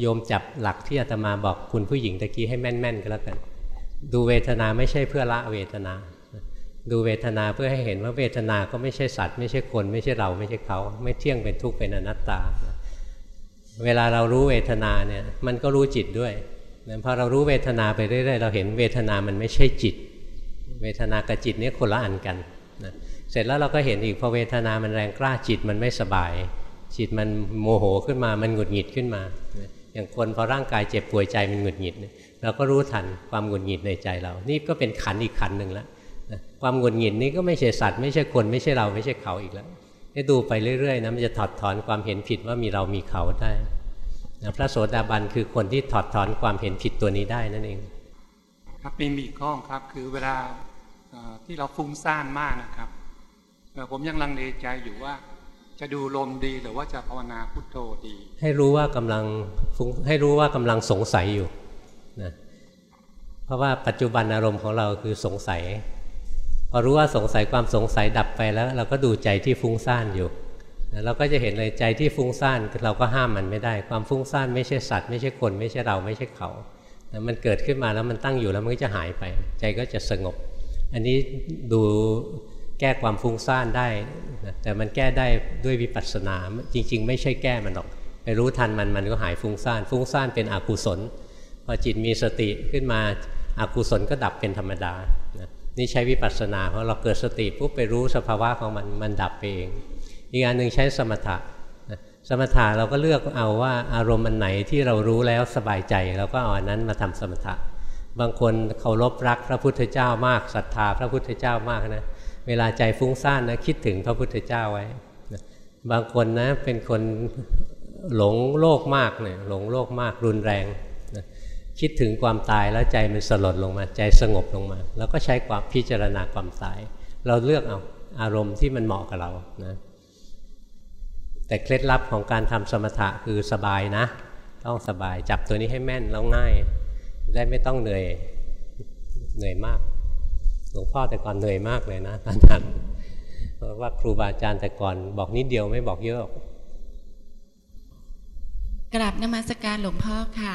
โยมจับหลักที่อาตมาบอกคุณผู้หญิงตะกี้ให้แม่นๆก็แล้วกัน ดูเวทนาไม่ใช่เพื่อละเวทนา ดูเวทนาเพื่อให้เห็นว่าเวทนาก็ไม่ใช่สัตว์ ไม่ใช่คนไม่ใช่เราไม่ใช่เขา ไม่เที่ยงเป็นทุกข์เป็นอนัตตา เวลาเรารู้เวทนาเนี่ยมันก็รู้จิตด้วยพอเรารู้เวทนาไปเรื่อยๆเราเห็นเวทนามันไม่ใช่จิต เวทนากับจิตนี่คนละอันกันนะเสร็จแล้วเราก็เห็นอีกพอเวทนามันแรงกล้าจิตมันไม่สบาย จิตมันโมโหขึ้นมามันหงุดหงิดขึ้นมา อย่างคนพอร่างกายเจ็บป่วยใจมันหงุดหงิดเราก็รู้ทันความหงุดหงิดในใจเรา นี่ก็เป็นขันอีกขันหนึ่งแล้วความหงุดหงิดนี้ก็ไม่ใช่สัตว์ไม่ใช่คนไม่ใช่เราไม่ใช่เขาอีกแล้วให้ดูไปเรื่อยๆนะมันจะถอดถอนความเห็นผิดว่ามีเรามีเขาได้พระโสดาบันคือคนที่ถอดถอนความเห็นผิดตัวนี้ได้นั่นเอง ครับมีมีข้อครับคือเวลาที่เราฟุ้งซ่านมากนะครับผมยังลังเลใจอยู่ว่า จะดูลมดีหรือว่าจะภาวนาพุทโธดี ให้รู้ว่ากำลังฟุ้งให้รู้ว่ากำลังสงสัยอยู่นะเพราะว่าปัจจุบันอารมณ์ของเราคือสงสัยพอรู้ว่าสงสัยความสงสัยดับไปแล้ว เราก็ดูใจที่ฟุ้งซ่านอยู่เราก็จะเห็นเลยใจที่ฟุ้งซ่านเราก็ห้ามมันไม่ได้ ความฟุ้งซ่านไม่ใช่สัตว์ไม่ใช่คนไม่ใช่เราไม่ใช่เขามันเกิดขึ้นมาแล้วมันตั้งอยู่แล้วมันก็จะหายไป ใจก็จะสงบ อันนี้ดู แก้ความฟุ้งซ่านได้แต่มันแก้ได้ด้วยวิปัสสนาจริง ๆ ไม่ใช่แก้มันหรอกไปรู้ทันมันมันก็หายฟุ้งซ่านฟุ้งซ่านเป็นอกุศลพอจิตมีสติขึ้นมาอากุศลก็ดับเป็นธรรมดานี่ใช้วิปัสสนาเพราะเราเกิดสติปุ๊บไปรู้สภาวะของมันมันดับไปเอง อีกอันหนึ่งใช้สมถะสมถะเราก็เลือกเอาว่าอารมณ์อันไหนที่เรารู้แล้วสบายใจเราก็เอาอันนั้นมาทำสมถะ บางคนเคารพรักพระพุทธเจ้ามากศรัทธาพระพุทธเจ้ามากนะ เวลาใจฟุ้งซ่านนะคิดถึงพระพุทธเจ้าไว้ บางคนนะเป็นคนหลงโลกมากเนี่ยหลงโลกมากรุนแรงนะคิดถึงความตายแล้วใจมันสลดลงมา ใจสงบลงมา แล้วก็ใช้ความพิจารณาความตาย เราเลือกเอาอารมณ์ที่มันเหมาะกับเรานะแต่เคล็ดลับของการทำสมถะคือสบายนะ ต้องสบายจับตัวนี้ให้แม่นแล้วง่ายได้ไม่ต้องเหนื่อยเหนื่อยมาก หลวงพ่อแต่ก่อนเหนื่อยมากเลยนะตอนนั้นเพราะว่าครูบาอาจารย์แต่ก่อนบอกนิดเดียวไม่บอกเยอะกราบนมัสการหลวงพ่อค่ะ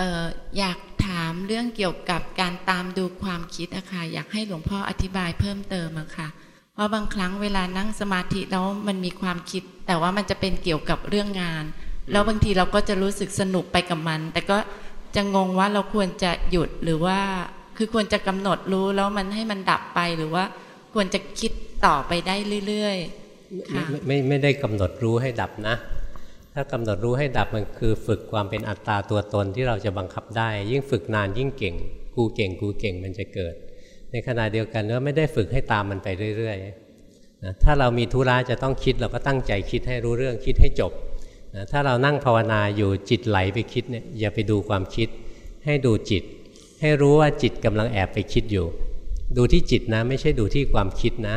อออยากถามเรื่องเกี่ยวกับการตามดูความคิดอะค่ะอยากให้หลวงพ่ออธิบายเพิ่มเติมอะค่ะ เพราะบางครั้งเวลานั่งสมาธิแล้วมันมีความคิด แต่ว่ามันจะเป็นเกี่ยวกับเรื่องงาน แล้วบางทีเราก็จะรู้สึกสนุกไปกับมัน แต่ก็จะงงว่าเราควรจะหยุดหรือว่า คือควรจะกำหนดรู้แล้วมันให้มันดับไปหรือว่า ควรจะคิดต่อไปได้เรื่อยๆค่ะไม่ไม่ได้กำหนดรู้ให้ดับนะ ถ้ากำหนดรู้ให้ดับมันคือฝึกความเป็นอัตตาตัวตนที่เราจะบังคับได้ ยิ่งฝึกนานยิ่งเก่ง กูเก่งกูเก่งมันจะเกิด ในขณะเดียวกันก็ไม่ได้ฝึกให้ตามมันไปเรื่อยๆนะถ้าเรามีธุระจะต้องคิดเราก็ตั้งใจคิดให้รู้เรื่องคิดให้จบนะถ้าเรานั่งภาวนาอยู่จิตไหลไปคิดเนี่ยอย่าไปดูความคิดให้ดูจิต ให้รู้ว่าจิตกำลังแอบไปคิดอยู่ ดูที่จิตนะ ไม่ใช่ดูที่ความคิดนะ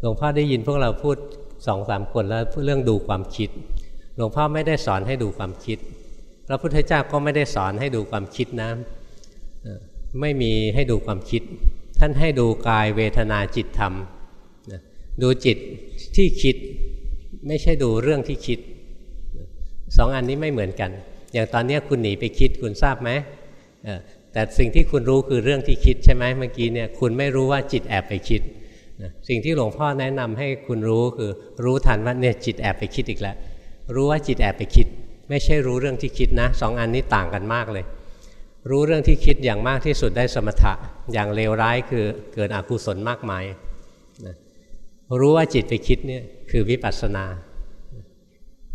หลวงพ่อได้ยินพวกเราพูดสองสามคนแล้วเรื่องดูความคิด หลวงพ่อไม่ได้สอนให้ดูความคิดพระพุทธเจ้าก็ไม่ได้สอนให้ดูความคิดนะไม่มีให้ดูความคิด ท่านให้ดูกายเวทนาจิตธรรมดูจิตที่คิดไม่ใช่ดูเรื่องที่คิดสองอันนี้ไม่เหมือนกัน อย่างตอนนี้คุณหนีไปคิดคุณทราบไหม แต่สิ่งที่คุณรู้คือเรื่องที่คิดใช่ไหมเมื่อกี้เนี่ยคุณไม่รู้ว่าจิตแอบไปคิดสิ่งที่หลวงพ่อแนะนำให้คุณรู้คือรู้ทันว่าเนี่ยจิตแอบไปคิดอีกแล้วรู้ว่าจิตแอบไปคิด ไม่ใช่รู้เรื่องที่คิดนะสองอันนี้ต่างกันมากเลย รู้เรื่องที่คิดอย่างมากที่สุดได้สมถะ อย่างเลวร้ายคือเกิดอกุศลมากมายรู้ว่าจิตไปคิดเนี่ยคือวิปัสสนา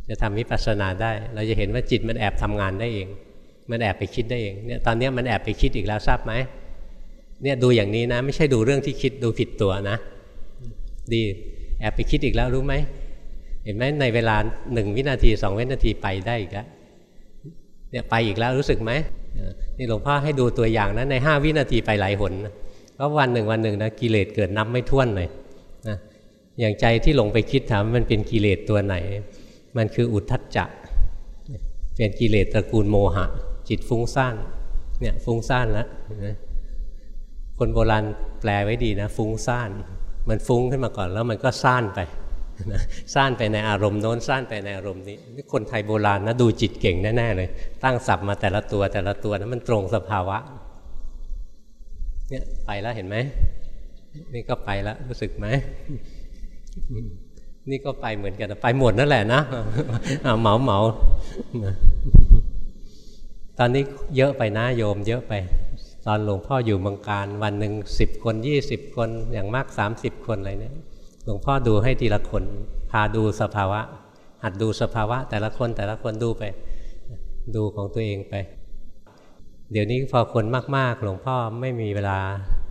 จะทำวิปัสสนาได้ เราจะเห็นว่าจิตมันแอบทำงานได้เอง มันแอบไปคิดได้เองเนี่ยตอนนี้มันแอบไปคิดอีกแล้วทราบไหมเนี่ยดูอย่างนี้นะ ไม่ใช่ดูเรื่องที่คิดดูผิดตัวนะ ดีแอบไปคิดอีกแล้วรู้ไหมเห็นไหมในเวลาหนึ่งวินาทีสองวินาทีไปได้อีกแล้วเนี่ยไปอีกแล้วรู้สึกไหมนี่หลวงพ่อให้ดูตัวอย่างนะในห้าวินาทีไปหลายหนเพราะวันหนึ่งวันหนึ่งนะกิเลสเกิดนับไม่ถ้วนเลยนะอย่างใจที่หลงไปคิดถามมันเป็นกิเลสตัวไหน มันคืออุทธัจจะเป็นกิเลสตระกูลโมหะ จิตฟุ้งซ่านเนี่ยฟุ้งซ่านแล้วคนโบราณแปลไว้ดีนะ ฟุ้งซ่าน มันฟุ้งขึ้นมาก่อนแล้วมันก็ซ่านไปซ่านไปในอารมณ์โน้นซ่านไปในอารมณ์นี้นี่คนไทยโบราณนะดูจิตเก่งแน่ๆเลย ตั้งสับมาแต่ละตัวแต่ละตัวนะมันตรงสภาวะเนี่ยไปแล้วเห็นไหมนี่ก็ไปแล้วรู้สึกไหมนี่ก็ไปเหมือนกันไปหมดนั่นแหละนะเหมาเหมา ตอนนี้เยอะไปนะโยมเยอะไป ตอนหลวงพ่ออยู่บังการ วันหนึ่งสิบคนยี่สิบคนอย่างมากสามสิบคนอะไรเนี่ยหลวงพ่อดูให้ทีละคน พาดูสภาวะ หัดดูสภาวะ แต่ละคนแต่ละคนดูไป ดูของตัวเองไป เดี๋ยวนี้พอคนมากๆ หลวงพ่อไม่มีเวลา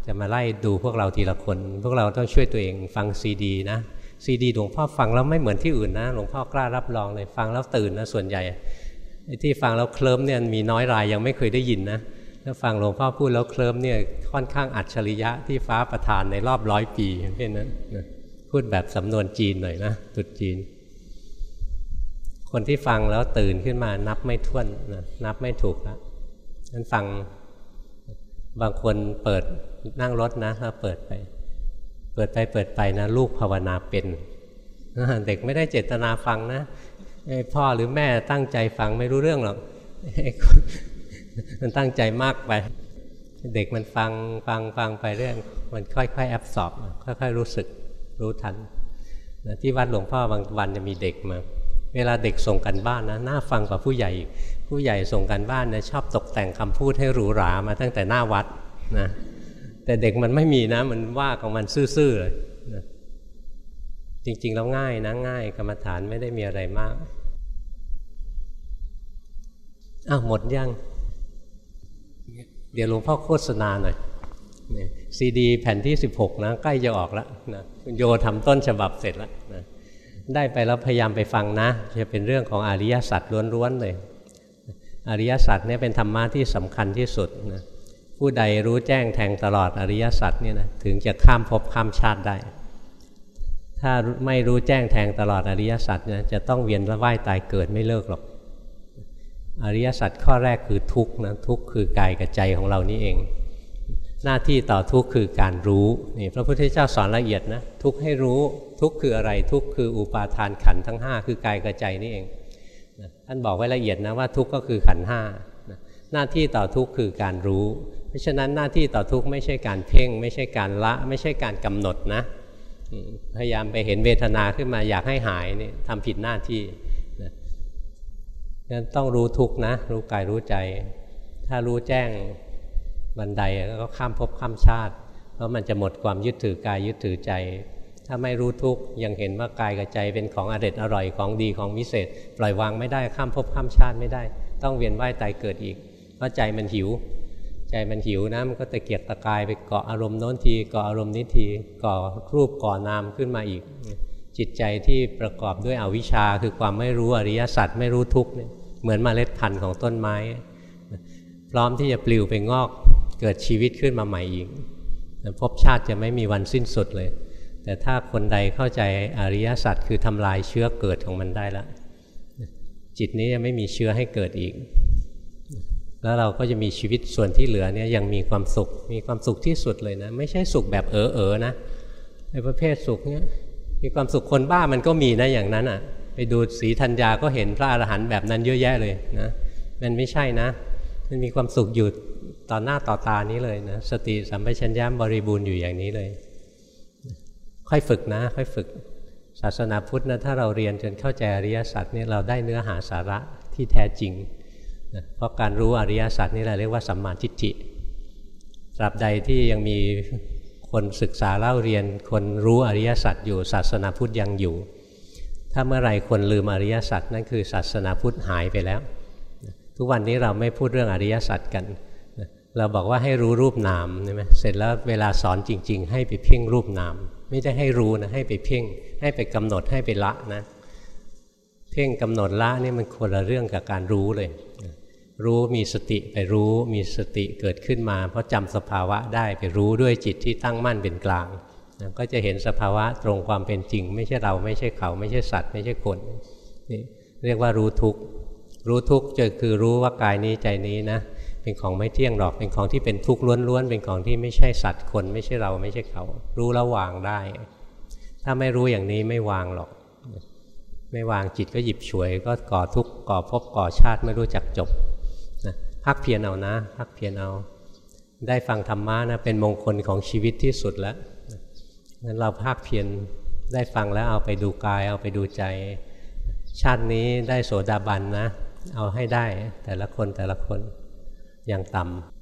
จะมาไล่ดูพวกเราทีละคน พวกเราต้องช่วยตัวเองฟังซีดีนะซีดีหลวงพ่อฟังแล้วไม่เหมือนที่อื่นนะหลวงพ่อกล้ารับรองเลยฟังแล้วตื่นนะส่วนใหญ่ ที่ฟังแล้วเคลิ้มเนี่ยมีน้อยรายยังไม่เคยได้ยินนะถ้าฟังหลวงพ่อพูดแล้วเคลิ้มเนี่ยค่อนข้างอัจฉริยะที่ฟ้าประทานในรอบร้อยปีเช่นนั้นพูดแบบสำนวนจีนหน่อยนะตุดจีน คนที่ฟังแล้วตื่นขึ้นมานับไม่ถ้วนนะนับไม่ถูกล้วนั้นฟังบางคนเปิดนั่งรถนะแล้วเปิดไป เปิดไปเปิดไปนะ ลูกภาวนาเป็นเด็กไม่ได้เจตนาฟังนะ ไอพ่อหรือแม่ตั้งใจฟังไม่รู้เรื่องหรอกมันตั้งใจมากไป เด็กมันฟังฟังฟังไปเรื่อง มันค่อยๆแอบสอบค่อยๆรู้สึกรู้ทันนะที่วัดหลวงพ่อบางวันจะมีเด็กมา เวลาเด็กส่งกันบ้านนะน่าฟังกว่าผู้ใหญ่ ผู้ใหญ่ส่งกันบ้านนะชอบตกแต่งคำพูดให้หรูหรามาตั้งแต่หน้าวัดนะแต่เด็กมันไม่มีนะ มันว่าของมันซื่อๆเลย จริง ๆ แล้วง่ายนะง่ายกรรมฐานไม่ได้มีอะไรมากอ้าวหมดยัง เดี๋ยวหลวงพ่อโฆษณาหน่อยซีดีแผ่นที่ 16 นะใกล้จะออกแล้วนะคุณโยทำต้นฉบับเสร็จแล้วนะได้ไปแล้วพยายามไปฟังนะ จะเป็นเรื่องของอริยสัจล้วนๆเลยอริยสัจเนี่ยเป็นธรรมะที่สำคัญที่สุดนะผู้ใดรู้แจ้งแทงตลอดอริยสัจเนี่ยนะถึงจะข้ามภพข้ามชาติได้ ถ้าไม่รู้แจ้งแทงตลอดอริยสัจเนี่ยจะต้องเวียนว่ายตายเกิดไม่เลิกหรอก อริยสัจข้อแรกคือทุกข์นะทุกข์คือกายกับใจของเรานี่เอง หน้าที่ต่อทุกข์คือการรู้นี่พระพุทธเจ้าสอนละเอียดนะทุกข์ให้รู้ทุกข์คืออะไรทุกข์คืออุปาทานขันทั้ง 5 คือกายกับใจนี่เองท่านบอกไว้ละเอียดนะว่าทุกข์ก็คือขันห้าหน้าที่ต่อทุกข์คือการรู้ เพราะฉะนั้นหน้าที่ต่อทุกข์ไม่ใช่การเพ่ง ไม่ใช่การละ ไม่ใช่การกำหนดนะ พยายามไปเห็นเวทนาขึ้นมาอยากให้หายนี่ทำผิดหน้าที่นั้นต้องรู้ทุกนะ รู้กายรู้ใจ ถ้ารู้แจ้งบันไดก็ข้ามภพข้ามชาติ เพราะมันจะหมดความยึดถือกายยึดถือใจ ถ้าไม่รู้ทุกยังเห็นว่ากายกับใจเป็นของอร็ดอร่อยของดีของวิเศษ ปล่อยวางไม่ได้ข้ามภพข้ามชาติไม่ได้ ต้องเวียนว่ายตายเกิดอีกเพราะใจมันหิว ใจมันหิวนะมันก็ตะเกียกตะกายไปเกาะอารมณ์โน้นทีเกาะอารมณ์นี้ทีเก่อรูปก่อนามขึ้นมาอีก จิตใจที่ประกอบด้วยอวิชชาคือความไม่รู้อริยสัจไม่รู้ทุกเนี่ยเหมือนมเมล็ดพันธุ์ของต้นไม้ พร้อมที่จะปลิวไปงอกเกิดชีวิตขึ้นมาใหม่อีกภพชาติจะไม่มีวันสิ้นสุดเลย แต่ถ้าคนใดเข้าใจอริยสัจคือทำลายเชื้อเกิดของมันได้แล้วจิตนี้จะไม่มีเชื้อให้เกิดอีก แล้วเราก็จะมีชีวิตส่วนที่เหลือเนี่ยยังมีความสุข มีความสุขที่สุดเลยนะ ไม่ใช่สุขแบบเออเออนะในประเภทสุขเนี่ยมีความสุขคนบ้ามันก็มีนะอย่างนั้นอะ ไปดูสีธัญญาก็เห็นพระอรหันต์แบบนั้นเยอะแยะเลยนะมันไม่ใช่นะ มันมีความสุขอยู่ต่อหน้าต่อตานี้เลยนะสติสัมปชัญญะบริบูรณ์อยู่อย่างนี้เลย ค่อยฝึกนะ ค่อยฝึก ศาสนาพุทธนะถ้าเราเรียนจนเข้าใจอริยสัจเนี่ยเราได้เนื้อหาสาระที่แท้จริง เพราะการรู้อริยสัจนี่แหละเรียกว่าสัมมาทิฏฐิตราบใดที่ยังมีคนศึกษาเล่าเรียน คนรู้อริยสัจอยู่ศาสนาพุทธยังอยู่ ถ้าเมื่อไรคนลืมอริยสัจนั่นคือศาสนาพุทธหายไปแล้ว ทุกวันนี้เราไม่พูดเรื่องอริยสัจกัน เราบอกว่าให้รู้รูปนามใช่ไหมเสร็จแล้วเวลาสอนจริง ๆ ให้ไปเพ่งรูปนาม ไม่ได้ให้รู้นะให้ไปเพ่ง ให้ไปกำหนดให้ไปละนะ เพ่งกำหนดละนี่มันคนละเรื่องกับการรู้เลย รู้มีสติไปรู้มีสติเกิดขึ้นมา เพราะจำสภาวะได้ไปรู้ด้วยจิตที่ตั้งมั่นเป็นกลางนะก็จะเห็นสภาวะตรงความเป็นจริง ไม่ใช่เราไม่ใช่เขา ไม่ใช่สัตว์ ไม่ใช่คนนี่เรียกว่ารู้ทุกข์รู้ทุกข์จะคือรู้ว่ากายนี้ใจนี้นะเป็นของไม่เที่ยงหรอกเป็นของที่เป็นทุกข์ล้วนๆเป็นของที่ไม่ใช่สัตว์คน ไม่ใช่เราไม่ใช่เขา รู้แล้ววางได้ ถ้าไม่รู้อย่างนี้ไม่วางหรอก ไม่วางจิตก็หยิบฉวย ก็ก่อทุกข์ก่อภพก่อชาติไม่รู้จักจบ พักเพียรเอานะ พักเพียรเอา ได้ฟังธรรมะนะเป็นมงคลของชีวิตที่สุดแล้วงั้นเราภาคเพียรได้ฟังแล้วเอาไปดูกาย เอาไปดูใจ ชาตินี้ได้โสดาบันนะ เอาให้ได้แต่ละคนแต่ละคนอย่างต่ำ